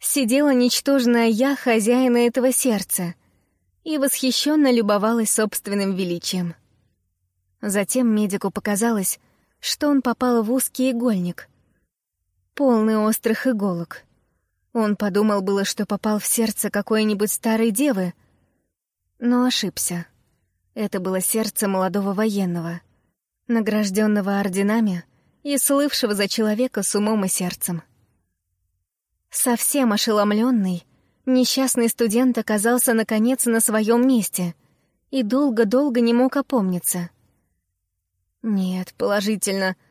сидела ничтожная я хозяина этого сердца и восхищенно любовалась собственным величием. Затем медику показалось, что он попал в узкий игольник — полный острых иголок. Он подумал было, что попал в сердце какой-нибудь старой девы, но ошибся. Это было сердце молодого военного, награжденного орденами и слывшего за человека с умом и сердцем. Совсем ошеломленный, несчастный студент оказался наконец на своем месте и долго-долго не мог опомниться. Нет, положительно —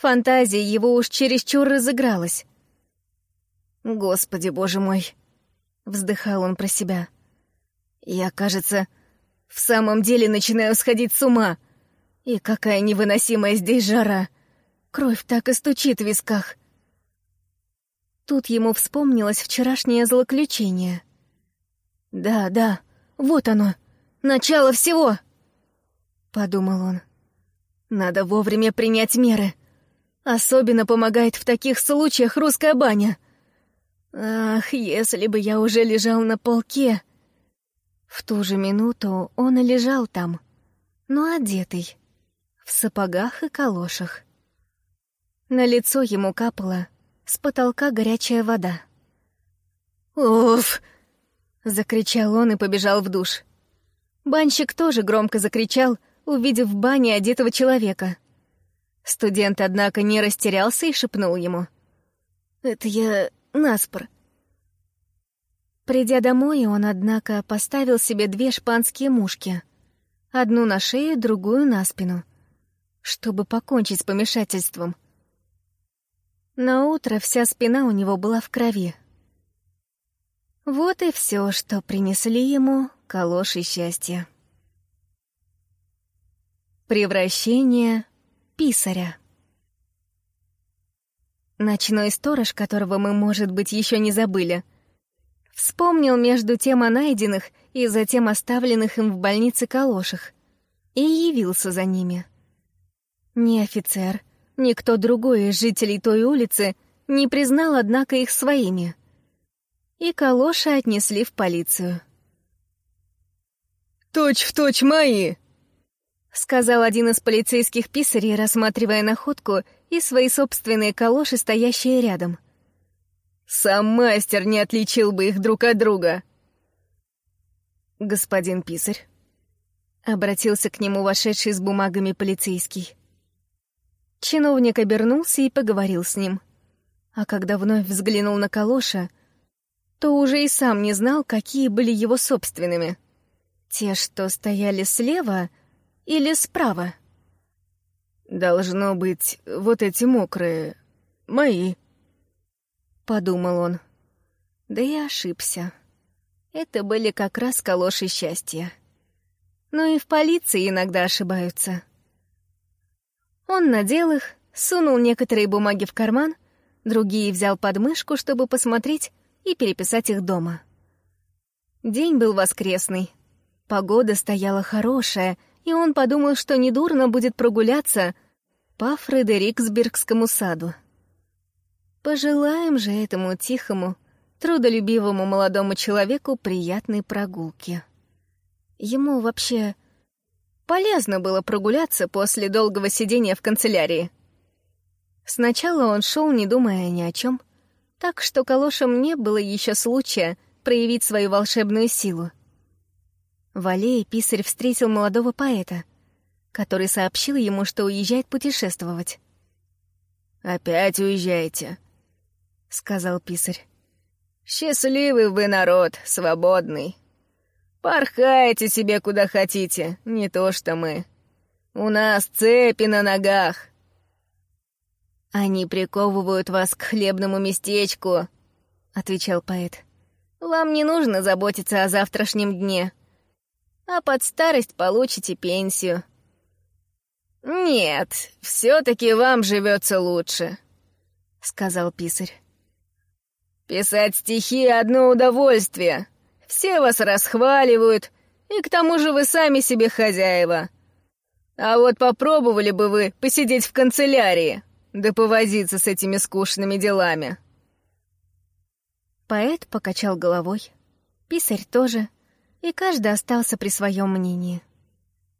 Фантазия его уж чересчур разыгралась. «Господи, боже мой!» — вздыхал он про себя. «Я, кажется, в самом деле начинаю сходить с ума. И какая невыносимая здесь жара! Кровь так и стучит в висках!» Тут ему вспомнилось вчерашнее злоключение. «Да, да, вот оно, начало всего!» — подумал он. «Надо вовремя принять меры. Особенно помогает в таких случаях русская баня. Ах, если бы я уже лежал на полке. В ту же минуту он и лежал там, но одетый, в сапогах и калошах. На лицо ему капала с потолка горячая вода. «Уф!» — закричал он и побежал в душ. Банщик тоже громко закричал, увидев в бане одетого человека. Студент, однако, не растерялся и шепнул ему. «Это я наспор». Придя домой, он, однако, поставил себе две шпанские мушки. Одну на шею, другую на спину, чтобы покончить с помешательством. На утро вся спина у него была в крови. Вот и все, что принесли ему калоши счастья. Превращение писаря. Ночной сторож, которого мы, может быть, еще не забыли, вспомнил между тем о найденных и затем оставленных им в больнице калошах и явился за ними. Ни офицер, ни кто другой из жителей той улицы не признал, однако, их своими. И калоши отнесли в полицию. «Точь в точь мои!» — сказал один из полицейских писарей, рассматривая находку и свои собственные калоши, стоящие рядом. «Сам мастер не отличил бы их друг от друга!» «Господин писарь», — обратился к нему вошедший с бумагами полицейский. Чиновник обернулся и поговорил с ним. А когда вновь взглянул на калоша, то уже и сам не знал, какие были его собственными. Те, что стояли слева — или справа?» «Должно быть, вот эти мокрые... мои», — подумал он. Да и ошибся. Это были как раз калоши счастья. Но и в полиции иногда ошибаются. Он надел их, сунул некоторые бумаги в карман, другие взял под мышку, чтобы посмотреть и переписать их дома. День был воскресный. Погода стояла хорошая, и он подумал, что недурно будет прогуляться по Фредериксбергскому саду. Пожелаем же этому тихому, трудолюбивому молодому человеку приятной прогулки. Ему вообще полезно было прогуляться после долгого сидения в канцелярии. Сначала он шел, не думая ни о чем, так что калошам не было еще случая проявить свою волшебную силу. В аллее писарь встретил молодого поэта, который сообщил ему, что уезжает путешествовать. «Опять уезжаете», — сказал писарь. «Счастливый вы народ, свободный. Порхайте себе куда хотите, не то что мы. У нас цепи на ногах». «Они приковывают вас к хлебному местечку», — отвечал поэт. «Вам не нужно заботиться о завтрашнем дне а под старость получите пенсию. «Нет, все-таки вам живется лучше», — сказал писарь. «Писать стихи — одно удовольствие. Все вас расхваливают, и к тому же вы сами себе хозяева. А вот попробовали бы вы посидеть в канцелярии, да повозиться с этими скучными делами». Поэт покачал головой, писарь тоже — и каждый остался при своем мнении.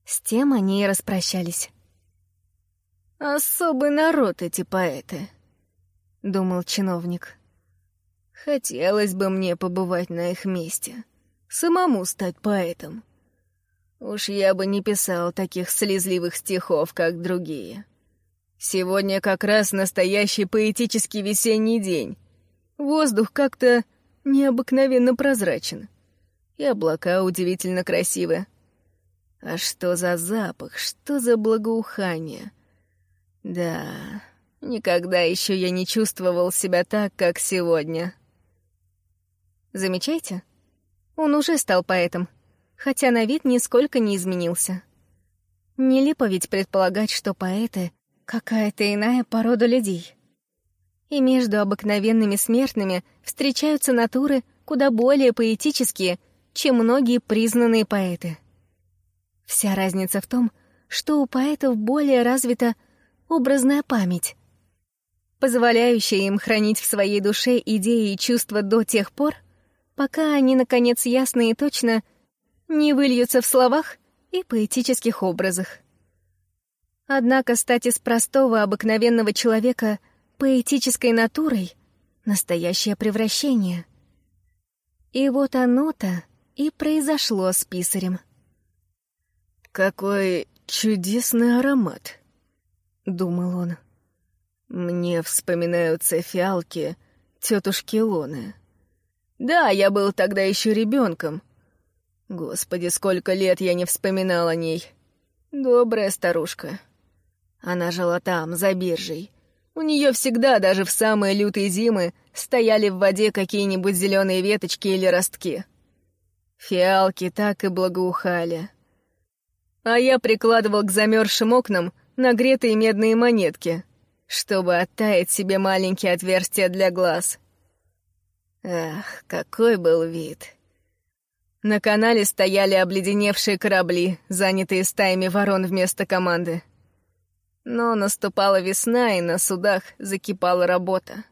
С тем они и распрощались. «Особый народ эти поэты», — думал чиновник. «Хотелось бы мне побывать на их месте, самому стать поэтом. Уж я бы не писал таких слезливых стихов, как другие. Сегодня как раз настоящий поэтический весенний день. Воздух как-то необыкновенно прозрачен и облака удивительно красивы. А что за запах, что за благоухание? Да, никогда еще я не чувствовал себя так, как сегодня. Замечаете? Он уже стал поэтом, хотя на вид нисколько не изменился. Нелепо ведь предполагать, что поэты — какая-то иная порода людей. И между обыкновенными смертными встречаются натуры куда более поэтические чем многие признанные поэты. Вся разница в том, что у поэтов более развита образная память, позволяющая им хранить в своей душе идеи и чувства до тех пор, пока они, наконец, ясно и точно не выльются в словах и поэтических образах. Однако стать из простого, обыкновенного человека поэтической натурой — настоящее превращение. И вот оно-то и произошло с писарем. «Какой чудесный аромат!» — думал он. «Мне вспоминаются фиалки тетушки Лоны. Да, я был тогда еще ребенком. Господи, сколько лет я не вспоминал о ней. Добрая старушка. Она жила там, за биржей. У нее всегда, даже в самые лютые зимы, стояли в воде какие-нибудь зеленые веточки или ростки. Фиалки так и благоухали. А я прикладывал к замерзшим окнам нагретые медные монетки, чтобы оттаять себе маленькие отверстия для глаз. Ах, какой был вид! На канале стояли обледеневшие корабли, занятые стаями ворон вместо команды. Но наступала весна, и на судах закипала работа.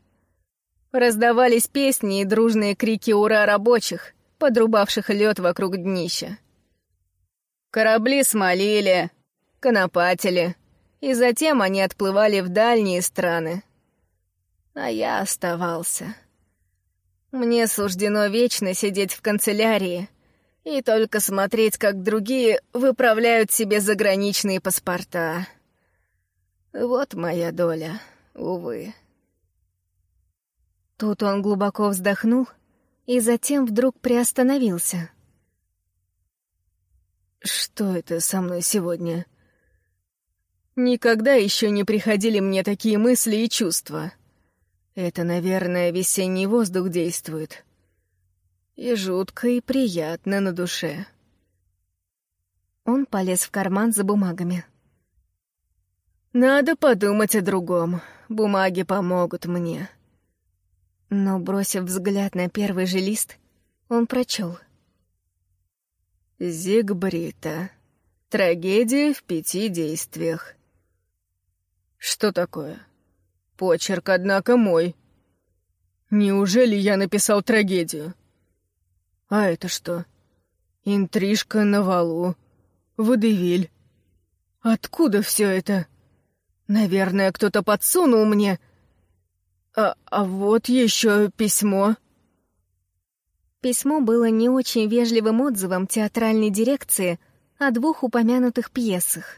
Раздавались песни и дружные крики «Ура!» рабочих, подрубавших лед вокруг днища. Корабли смолили, конопатили, и затем они отплывали в дальние страны. А я оставался. Мне суждено вечно сидеть в канцелярии и только смотреть, как другие выправляют себе заграничные паспорта. Вот моя доля, увы. Тут он глубоко вздохнул и затем вдруг приостановился. «Что это со мной сегодня?» Никогда еще не приходили мне такие мысли и чувства. Это, наверное, весенний воздух действует. И жутко, и приятно на душе. Он полез в карман за бумагами. Надо подумать о другом. Бумаги помогут мне. Но, бросив взгляд на первый же лист, он прочел. Зигбрита. Трагедия в пяти действиях. Что такое? Почерк, однако, мой. Неужели я написал трагедию? А это что? Интрижка на валу. Водевиль. Откуда все это? Наверное, кто-то подсунул мне. А, а вот еще письмо. Письмо было не очень вежливым отзывом театральной дирекции о двух упомянутых пьесах.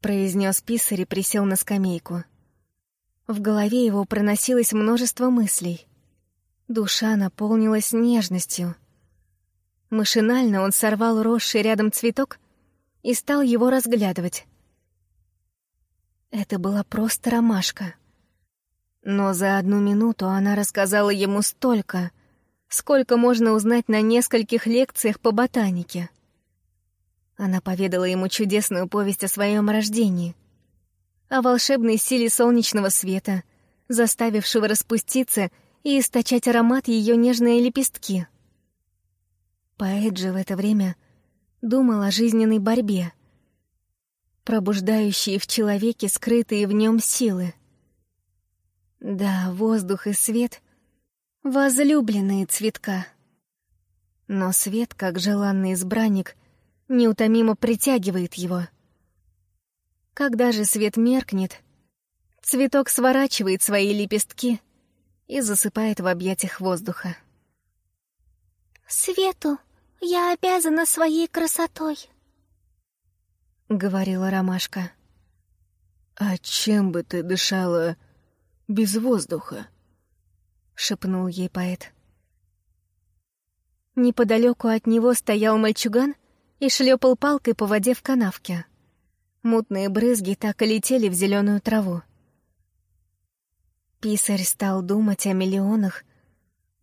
произнес писарь и присел на скамейку. В голове его проносилось множество мыслей. Душа наполнилась нежностью. Машинально он сорвал росший рядом цветок и стал его разглядывать. Это была просто ромашка. Но за одну минуту она рассказала ему столько, сколько можно узнать на нескольких лекциях по ботанике. Она поведала ему чудесную повесть о своем рождении, о волшебной силе солнечного света, заставившего распуститься и источать аромат ее нежные лепестки. Поэт же в это время думал о жизненной борьбе, пробуждающие в человеке скрытые в нем силы. Да, воздух и свет — возлюбленные цветка. Но свет, как желанный избранник — неутомимо притягивает его. Когда же свет меркнет, цветок сворачивает свои лепестки и засыпает в объятиях воздуха. «Свету я обязана своей красотой», — говорила ромашка. «А чем бы ты дышала без воздуха?» — шепнул ей поэт. Неподалеку от него стоял мальчуган — и шлепал палкой по воде в канавке. Мутные брызги так и летели в зеленую траву. Писарь стал думать о миллионах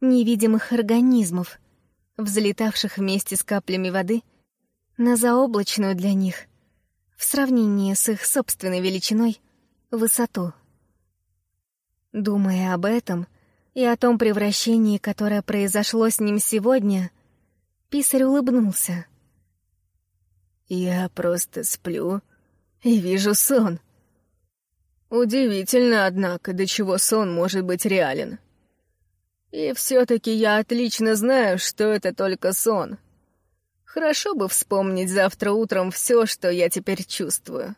невидимых организмов, взлетавших вместе с каплями воды на заоблачную для них, в сравнении с их собственной величиной, высоту. Думая об этом и о том превращении, которое произошло с ним сегодня, писарь улыбнулся — я просто сплю и вижу сон. Удивительно, однако, до чего сон может быть реален. И все-таки я отлично знаю, что это только сон. Хорошо бы вспомнить завтра утром все, что я теперь чувствую.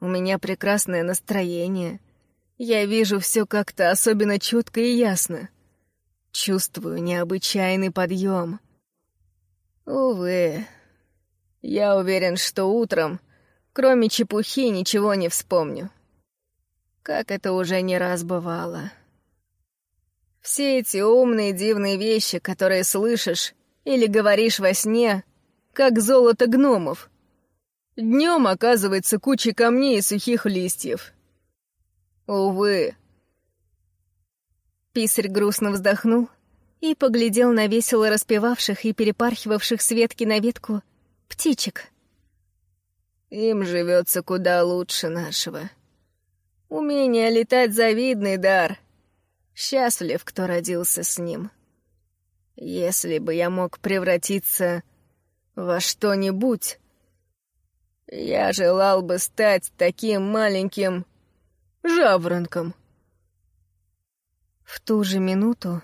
У меня прекрасное настроение. Я вижу все как-то особенно четко и ясно. Чувствую необычайный подъем. Увы, я уверен, что утром, кроме чепухи, ничего не вспомню. Как это уже не раз бывало. Все эти умные дивные вещи, которые слышишь или говоришь во сне, как золото гномов. Днем оказывается куча камней и сухих листьев. Увы. Писарь грустно вздохнул и поглядел на весело распевавших и перепархивавших с ветки на ветку птичек. Им живется куда лучше нашего. Умение летать — завидный дар. Счастлив, кто родился с ним. Если бы я мог превратиться во что-нибудь, я желал бы стать таким маленьким жаворонком. В ту же минуту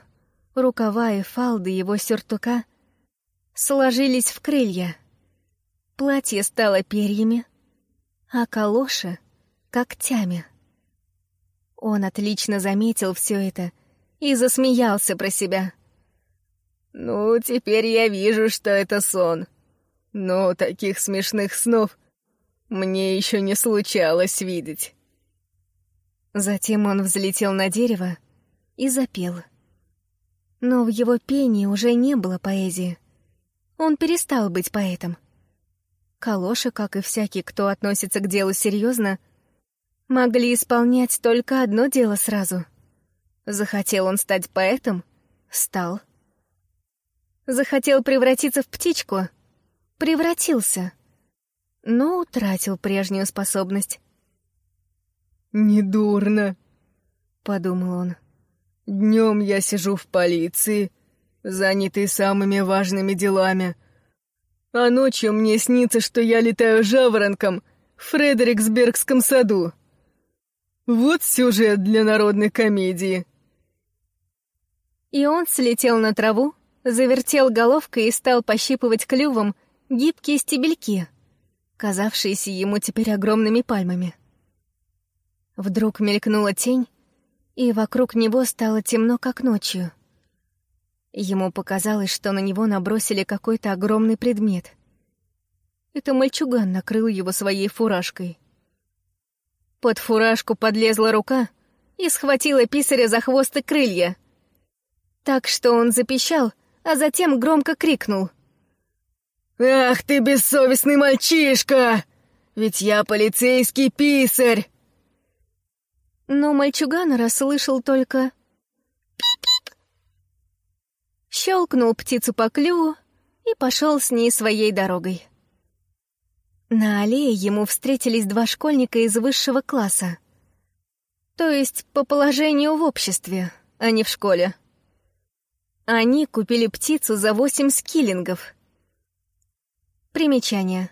рукава и фалды его сюртука сложились в крылья. Платье стало перьями, а калоши — когтями. Он отлично заметил все это и засмеялся про себя. «Ну, теперь я вижу, что это сон. Но таких смешных снов мне еще не случалось видеть». Затем он взлетел на дерево и запел. Но в его пении уже не было поэзии. Он перестал быть поэтом. Калоши, как и всякий, кто относится к делу серьезно, могли исполнять только одно дело сразу. Захотел он стать поэтом — стал. Захотел превратиться в птичку — превратился. Но утратил прежнюю способность. «Недурно», — подумал он. «Днем я сижу в полиции, занятый самыми важными делами, а ночью мне снится, что я летаю жаворонком в Фредериксбергском саду. Вот сюжет для народной комедии. И он слетел на траву, завертел головкой и стал пощипывать клювом гибкие стебельки, казавшиеся ему теперь огромными пальмами. Вдруг мелькнула тень, и вокруг него стало темно, как ночью — Ему показалось, что на него набросили какой-то огромный предмет. Это мальчуган накрыл его своей фуражкой. Под фуражку подлезла рука и схватила писаря за хвост и крылья. Так что он запищал, а затем громко крикнул. «Ах ты бессовестный мальчишка! Ведь я полицейский писарь!» Но мальчуган расслышал только щелкнул птицу по клюву и пошел с ней своей дорогой. На аллее ему встретились два школьника из высшего класса. То есть по положению в обществе, а не в школе. Они купили птицу за восемь скиллингов. Примечание.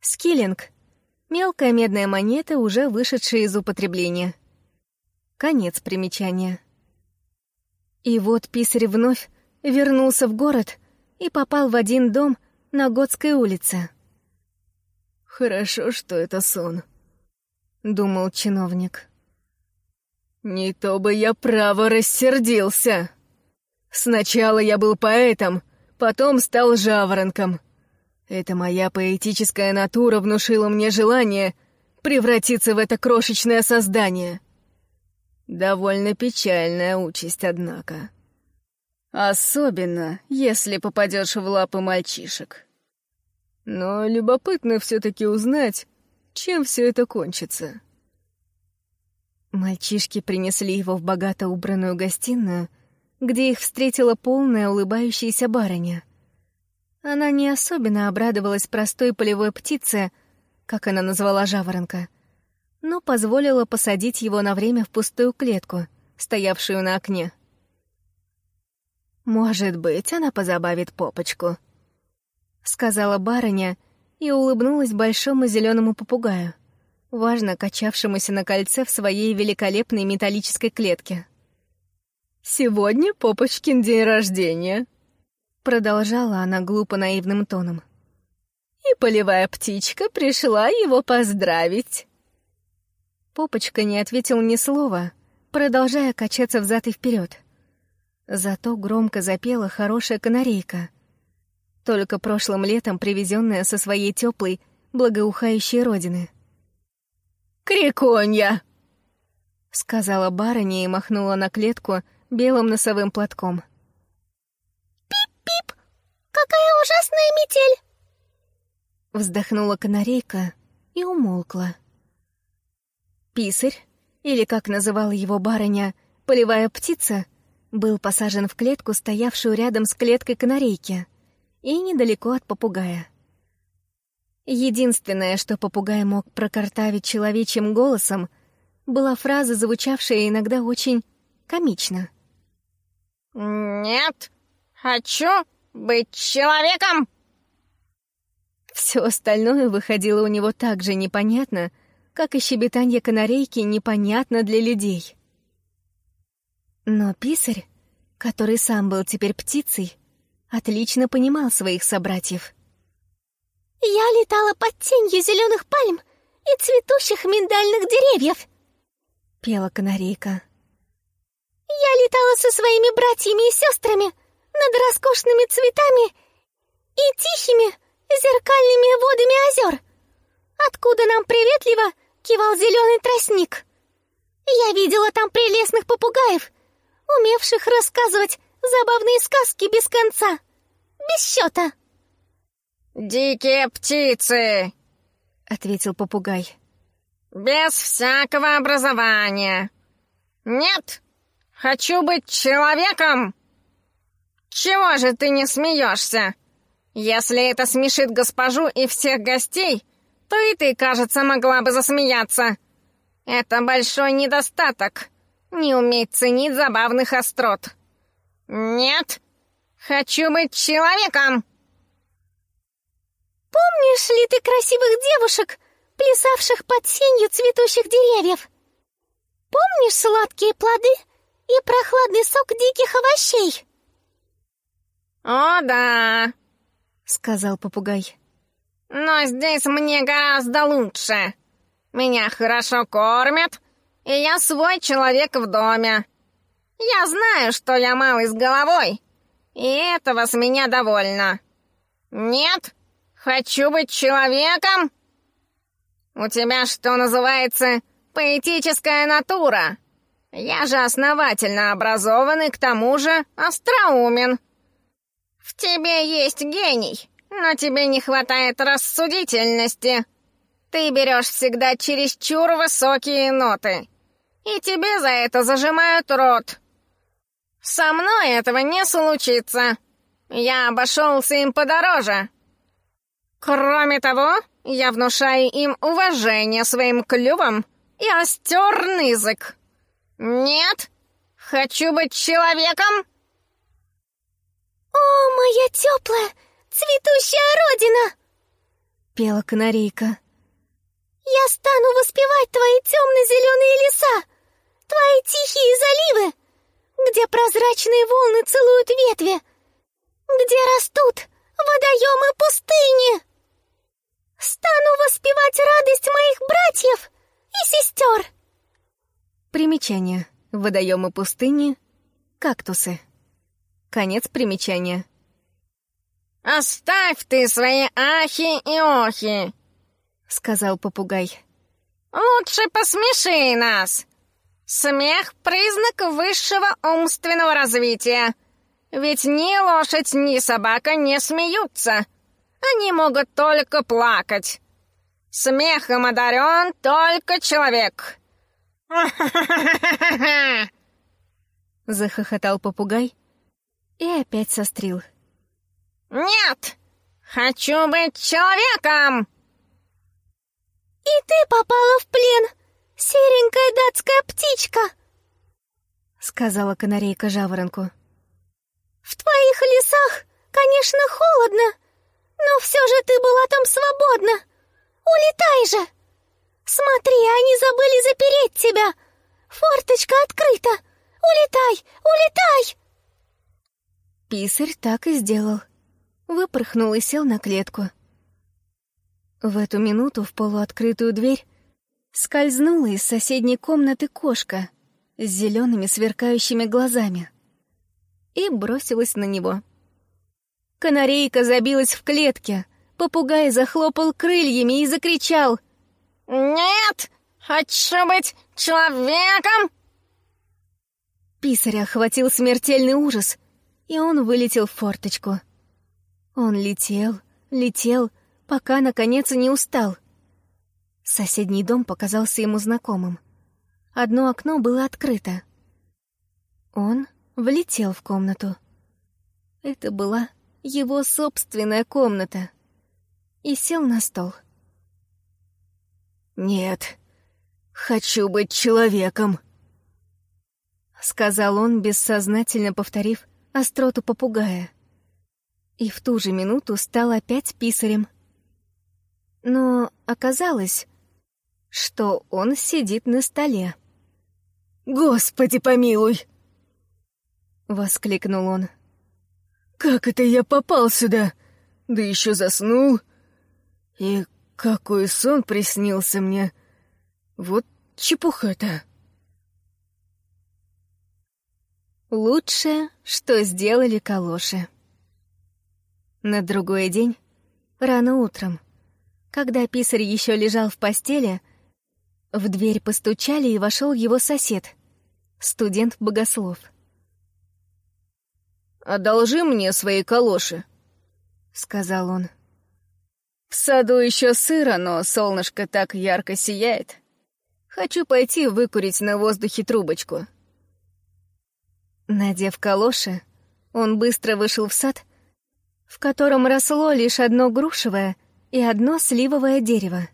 Скиллинг — мелкая медная монета, уже вышедшая из употребления. Конец примечания. И вот писарь вновь вернулся в город и попал в один дом на Готской улице. «Хорошо, что это сон», — думал чиновник. «Не то бы я право рассердился. Сначала я был поэтом, потом стал жаворонком. Это моя поэтическая натура внушила мне желание превратиться в это крошечное создание. Довольно печальная участь, однако». Особенно, если попадешь в лапы мальчишек. Но любопытно все-таки узнать, чем все это кончится. Мальчишки принесли его в богато убранную гостиную, где их встретила полная улыбающаяся барыня. Она не особенно обрадовалась простой полевой птице, как она назвала жаворонка, но позволила посадить его на время в пустую клетку, стоявшую на окне. «Может быть, она позабавит попочку», — сказала барыня и улыбнулась большому зеленому попугаю, важно качавшемуся на кольце в своей великолепной металлической клетке. «Сегодня попочкин день рождения», — продолжала она глупо наивным тоном. «И полевая птичка пришла его поздравить». Попочка не ответил ни слова, продолжая качаться взад и вперед. Зато громко запела хорошая канарейка. Только прошлым летом привезенная со своей теплой, благоухающей родины. «Криконья!» — сказала барыня и махнула на клетку белым носовым платком. «Пип-пип! Какая ужасная метель!» Вздохнула канарейка и умолкла. Писарь, или, как называла его барыня, полевая птица, был посажен в клетку, стоявшую рядом с клеткой канарейки, и недалеко от попугая. Единственное, что попугай мог прокартавить человечьим голосом, была фраза, звучавшая иногда очень комично. «Нет, хочу быть человеком!» Все остальное выходило у него так же непонятно, как и щебетанье канарейки непонятно для людей. Но писарь, который сам был теперь птицей, отлично понимал своих собратьев. «Я летала под тенью зеленых пальм и цветущих миндальных деревьев», — пела канарейка. «Я летала со своими братьями и сестрами над роскошными цветами и тихими зеркальными водами озер, откуда нам приветливо кивал зеленый тростник. Я видела там прелестных попугаев, умевших рассказывать забавные сказки без конца, без счета. «Дикие птицы!» — ответил попугай. «Без всякого образования. Нет, хочу быть человеком!» «Чего же ты не смеешься? Если это смешит госпожу и всех гостей, то и ты, кажется, могла бы засмеяться. Это большой недостаток — не уметь ценить забавных острот. Нет, хочу быть человеком!» «Помнишь ли ты красивых девушек, плясавших под сенью цветущих деревьев? Помнишь сладкие плоды и прохладный сок диких овощей?» «О, да!» — сказал попугай. Но здесь мне гораздо лучше. Меня хорошо кормят, и я свой человек в доме. Я знаю, что я малый с головой, и этого с меня довольно. Нет, хочу быть человеком. У тебя, что называется, поэтическая натура. Я же основательно образован и к тому же остроумен. В тебе есть гений но тебе не хватает рассудительности. Ты берешь всегда чересчур высокие ноты, и тебе за это зажимают рот. Со мной этого не случится. Я обошелся им подороже. Кроме того, я внушаю им уважение своим клювом и остер язык. Нет, хочу быть человеком. О, моя теплая, цветущая родина!» — пела канарейка. «Я стану воспевать твои темно-зеленые леса, твои тихие заливы, где прозрачные волны целуют ветви, где растут водоемы пустыни. Стану воспевать радость моих братьев и сестер!» Примечание. Водоемы пустыни. Кактусы. Конец примечания. «Оставь ты свои ахи и охи!» — сказал попугай. «Лучше посмеши нас! Смех — признак высшего умственного развития. Ведь ни лошадь, ни собака не смеются. Они могут только плакать. Смехом одарен только человек!» Захохотал попугай и опять сострил. «Нет! Хочу быть человеком!» «И ты попала в плен, серенькая датская птичка!» Сказала канарейка жаворонку. «В твоих лесах, конечно, холодно, но все же ты была там свободна. Улетай же! Смотри, они забыли запереть тебя! Форточка открыта! Улетай, улетай!» Писарь так и сделал выпорхнул и сел на клетку. В эту минуту в полуоткрытую дверь Скользнула из соседней комнаты кошка с зелеными сверкающими глазами и бросилась на него. Канарейка забилась в клетке, попугай захлопал крыльями и закричал «Нет! Хочу быть человеком!» Писаря охватил смертельный ужас, и он вылетел в форточку. Он летел, летел, пока, наконец, не устал. Соседний дом показался ему знакомым. Одно окно было открыто. Он влетел в комнату. Это была его собственная комната. И сел на стол. «Нет, хочу быть человеком», — сказал он, бессознательно повторив остроту попугая. И в ту же минуту стал опять писарем. Но оказалось, что он сидит на столе. «Господи помилуй!» — воскликнул он. «Как это я попал сюда? Да еще заснул. И какой сон приснился мне. Вот чепуха-то!» Лучшее, что сделали калоши. На другой день, рано утром, когда писарь еще лежал в постели, в дверь постучали, и вошел его сосед, студент-богослов. «Одолжи мне свои калоши», — сказал он. «В саду еще сыро, но солнышко так ярко сияет. Хочу пойти выкурить на воздухе трубочку». Надев калоши, он быстро вышел в сад, в котором росло лишь одно грушевое и одно сливовое дерево.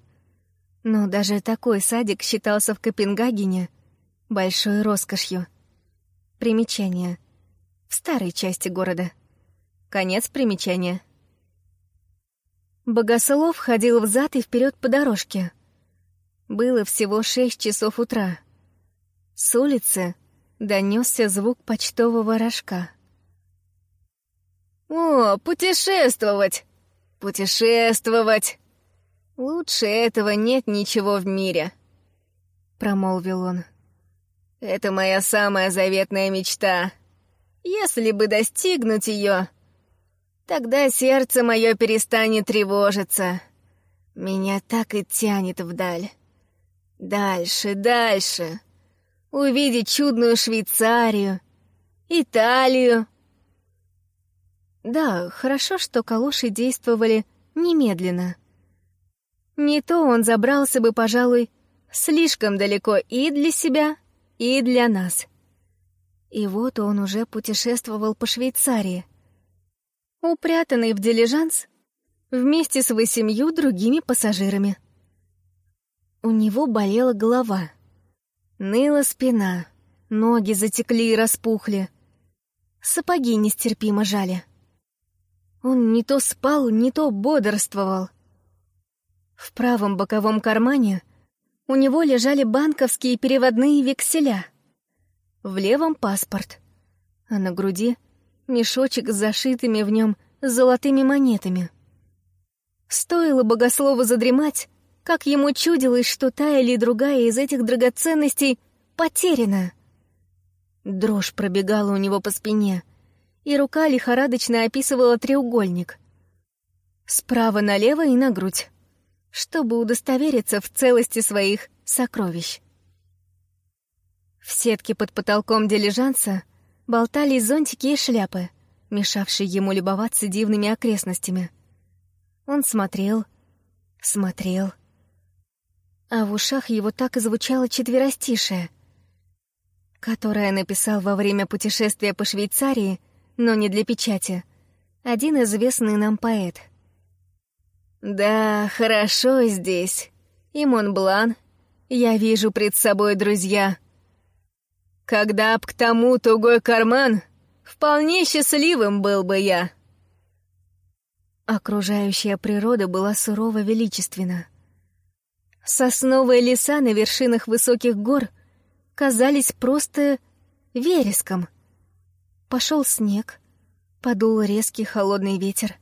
Но даже такой садик считался в Копенгагене большой роскошью. Примечание. В старой части города. Конец примечания. Богослов ходил взад и вперед по дорожке. Было всего шесть часов утра. С улицы донесся звук почтового рожка. «О, путешествовать! Путешествовать! Лучше этого нет ничего в мире!» — промолвил он. «Это моя самая заветная мечта. Если бы достигнуть ее, тогда сердце мое перестанет тревожиться. Меня так и тянет вдаль. Дальше, дальше!» увидеть чудную Швейцарию, Италию. Да, хорошо, что калоши действовали немедленно. Не то он забрался бы, пожалуй, слишком далеко и для себя, и для нас. И вот он уже путешествовал по Швейцарии, упрятанный в дилижанс вместе с восемью другими пассажирами. У него болела голова — Ныла спина, ноги затекли и распухли. Сапоги нестерпимо жали. Он не то спал, не то бодрствовал. В правом боковом кармане у него лежали банковские переводные векселя. В левом — паспорт, а на груди — мешочек с зашитыми в нем золотыми монетами. Стоило богослову задремать, как ему чудилось, что та или другая из этих драгоценностей потеряна. Дрожь пробегала у него по спине, и рука лихорадочно описывала треугольник. Справа налево и на грудь, чтобы удостовериться в целости своих сокровищ. В сетке под потолком дилижанса болтались зонтики и шляпы, мешавшие ему любоваться дивными окрестностями. Он смотрел, смотрел — а в ушах его так и звучало четверостишее, которое написал во время путешествия по Швейцарии, но не для печати, один известный нам поэт. «Да, хорошо здесь. И Монблан. Я вижу пред собой друзья. Когда б к тому тугой карман, вполне счастливым был бы я». Окружающая природа была сурово величественна. Сосновые леса на вершинах высоких гор казались просто вереском. Пошел снег, подул резкий холодный ветер.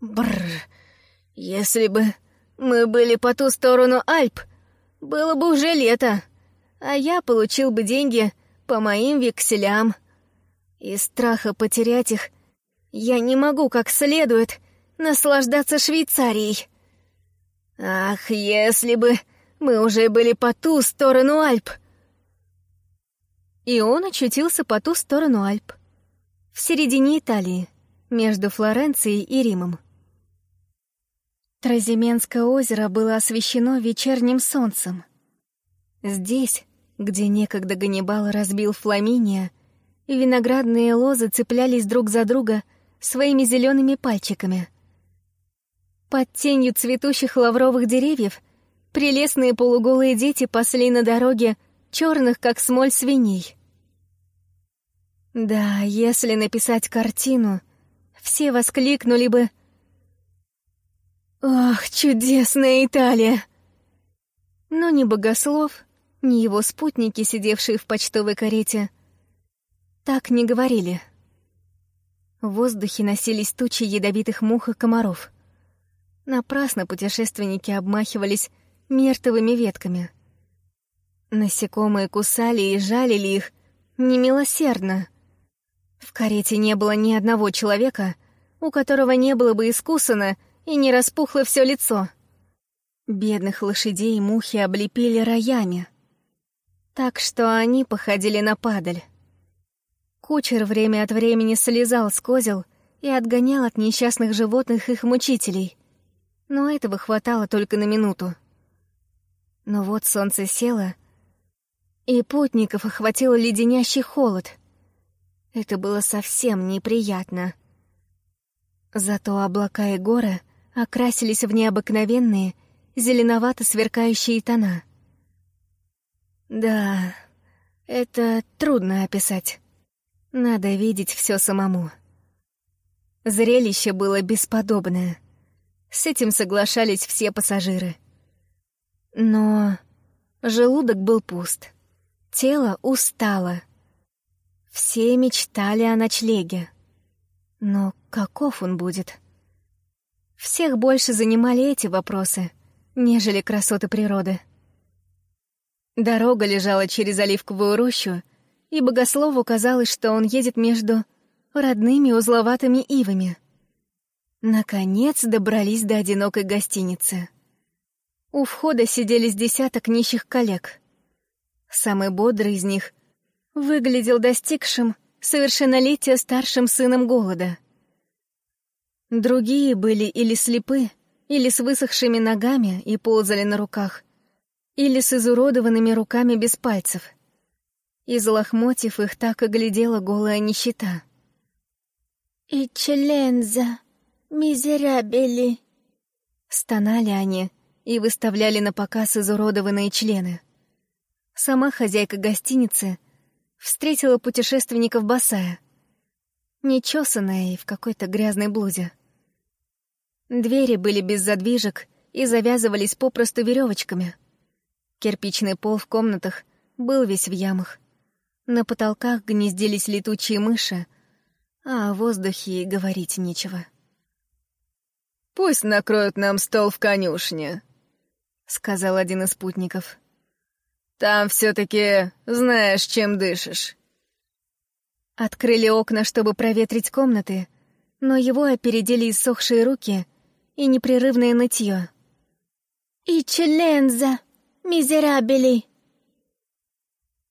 Бррр, если бы мы были по ту сторону Альп, было бы уже лето, а я получил бы деньги по моим векселям. Из страха потерять их я не могу как следует наслаждаться Швейцарией. Ах, если бы мы уже были по ту сторону Альп. И он очутился по ту сторону Альп, в середине Италии, между Флоренцией и Римом. Тразименское озеро было освещено вечерним солнцем. Здесь, где некогда Ганнибал разбил Фламиния, виноградные лозы цеплялись друг за друга своими зелеными пальчиками. Под тенью цветущих лавровых деревьев прелестные полуголые дети пасли на дороге черных, как смоль, свиней. Да, если написать картину, все воскликнули бы «Ах, чудесная Италия!» Но ни богослов, ни его спутники, сидевшие в почтовой карете, так не говорили. В воздухе носились тучи ядовитых мух и комаров. Напрасно путешественники обмахивались мертвыми ветками. Насекомые кусали и жалили их немилосердно. В карете не было ни одного человека, у которого не было бы искусано и не распухло все лицо. Бедных лошадей мухи облепили роями, так что они походили на падаль. Кучер время от времени слезал с козел и отгонял от несчастных животных их мучителей, но этого хватало только на минуту. Но вот солнце село, и путников охватил леденящий холод. Это было совсем неприятно. Зато облака и горы — окрасились в необыкновенные, зеленовато сверкающие тона. Да, это трудно описать. Надо видеть все самому. Зрелище было бесподобное. С этим соглашались все пассажиры. Но желудок был пуст. Тело устало. Все мечтали о ночлеге. Но каков он будет? Всех больше занимали эти вопросы, нежели красоты природы. Дорога лежала через оливковую рощу, и богослову казалось, что он едет между родными узловатыми ивами. Наконец добрались до одинокой гостиницы. У входа сидели с десяток нищих коллег. Самый бодрый из них выглядел достигшим совершеннолетия старшим сыном голода. Другие были или слепы, или с высохшими ногами и ползали на руках, или с изуродованными руками без пальцев. Из лохмотьев их так и глядела голая нищета. «Ичеленза, мизерабели!» Стонали они и выставляли на показ изуродованные члены. Сама хозяйка гостиницы встретила путешественников босая, нечесанная и в какой-то грязной блузе. Двери были без задвижек и завязывались попросту веревочками. Кирпичный пол в комнатах был весь в ямах. На потолках гнездились летучие мыши, а о воздухе и говорить нечего. «Пусть накроют нам стол в конюшне», — сказал один из спутников. «Там все-таки знаешь, чем дышишь». Открыли окна, чтобы проветрить комнаты, но его опередили иссохшие руки и непрерывное нытье. «Ичеленза! Мизерабели!»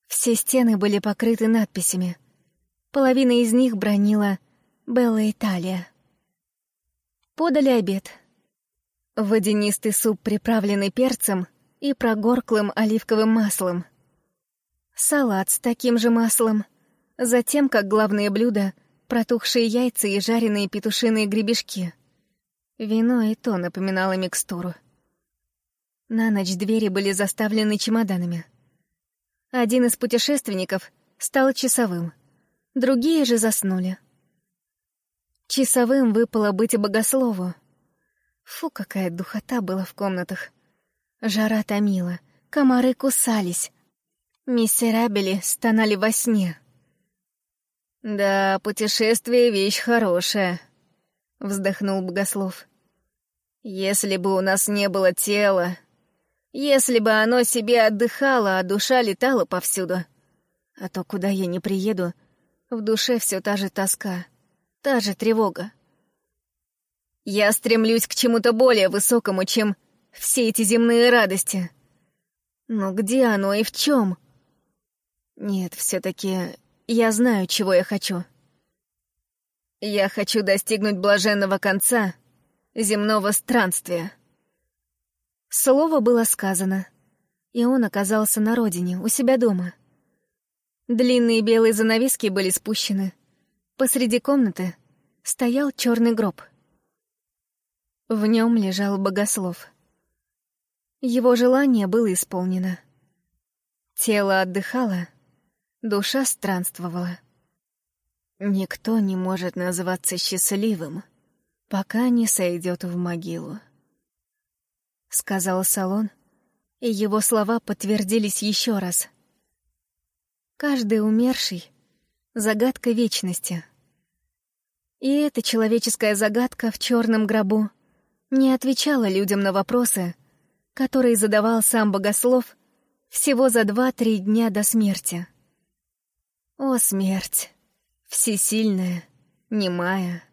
Все стены были покрыты надписями. Половина из них бронила «Белла Италия». Подали обед. Водянистый суп, приправленный перцем и прогорклым оливковым маслом. Салат с таким же маслом. Затем, как главное блюдо, протухшие яйца и жареные петушиные гребешки — Вино и то напоминало микстуру. На ночь двери были заставлены чемоданами. Один из путешественников стал часовым, другие же заснули. Часовым выпало быть богослову. Фу, какая духота была в комнатах. Жара томила, комары кусались. Миссерабели стонали во сне. «Да, путешествие — вещь хорошая», — вздохнул богослов. Если бы у нас не было тела, Если бы оно себе отдыхало, а душа летала повсюду. А то, куда я не приеду, в душе все та же тоска, та же тревога. Я стремлюсь к чему-то более высокому, чем все эти земные радости. Но где оно и в чем? Нет, все-таки я знаю, чего я хочу. Я хочу достигнуть блаженного конца земного странствия. Слово было сказано, и он оказался на родине, у себя дома. Длинные белые занавески были спущены. Посреди комнаты стоял черный гроб. В нем лежал богослов. Его желание было исполнено. Тело отдыхало, душа странствовала. Никто не может называться счастливым, пока не сойдет в могилу. — сказал Салон, и его слова подтвердились еще раз. Каждый умерший — загадка вечности. И эта человеческая загадка в черном гробу не отвечала людям на вопросы, которые задавал сам богослов всего за два-три дня до смерти. О, смерть, всесильная, немая,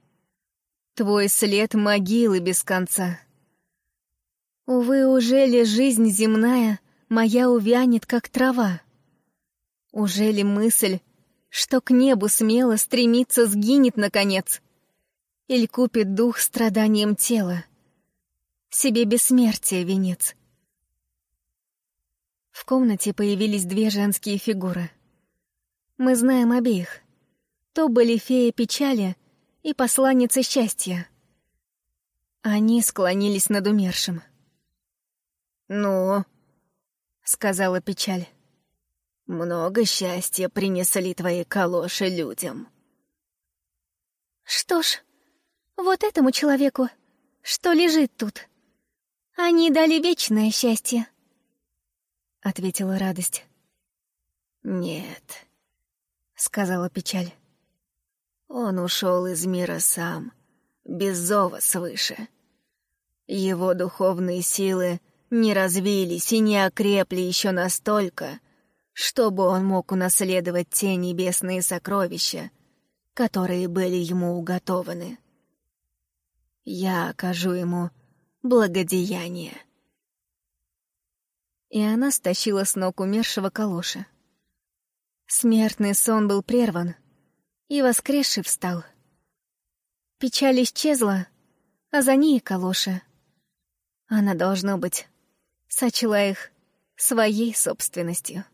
твой след могилы без конца — Увы, уже ли жизнь земная моя увянет, как трава? Уже ли мысль, что к небу смело стремиться, сгинет наконец? Или купит дух страданием тела? Себе бессмертие венец. В комнате появились две женские фигуры. Мы знаем обеих. То были фея печали и посланница счастья. Они склонились над умершим. «Ну?» — сказала печаль. «Много счастья принесли твои калоши людям». «Что ж, вот этому человеку, что лежит тут, они дали вечное счастье», — ответила радость. «Нет», — сказала печаль. «Он ушел из мира сам, без зова свыше. Его духовные силы не развились и не окрепли еще настолько, чтобы он мог унаследовать те небесные сокровища, которые были ему уготованы. Я окажу ему благодеяние. И она стащила с ног умершего калоша. Смертный сон был прерван, и воскресший встал. Печаль исчезла, а за ней калоша. Она, должно быть, сочла их своей собственностью.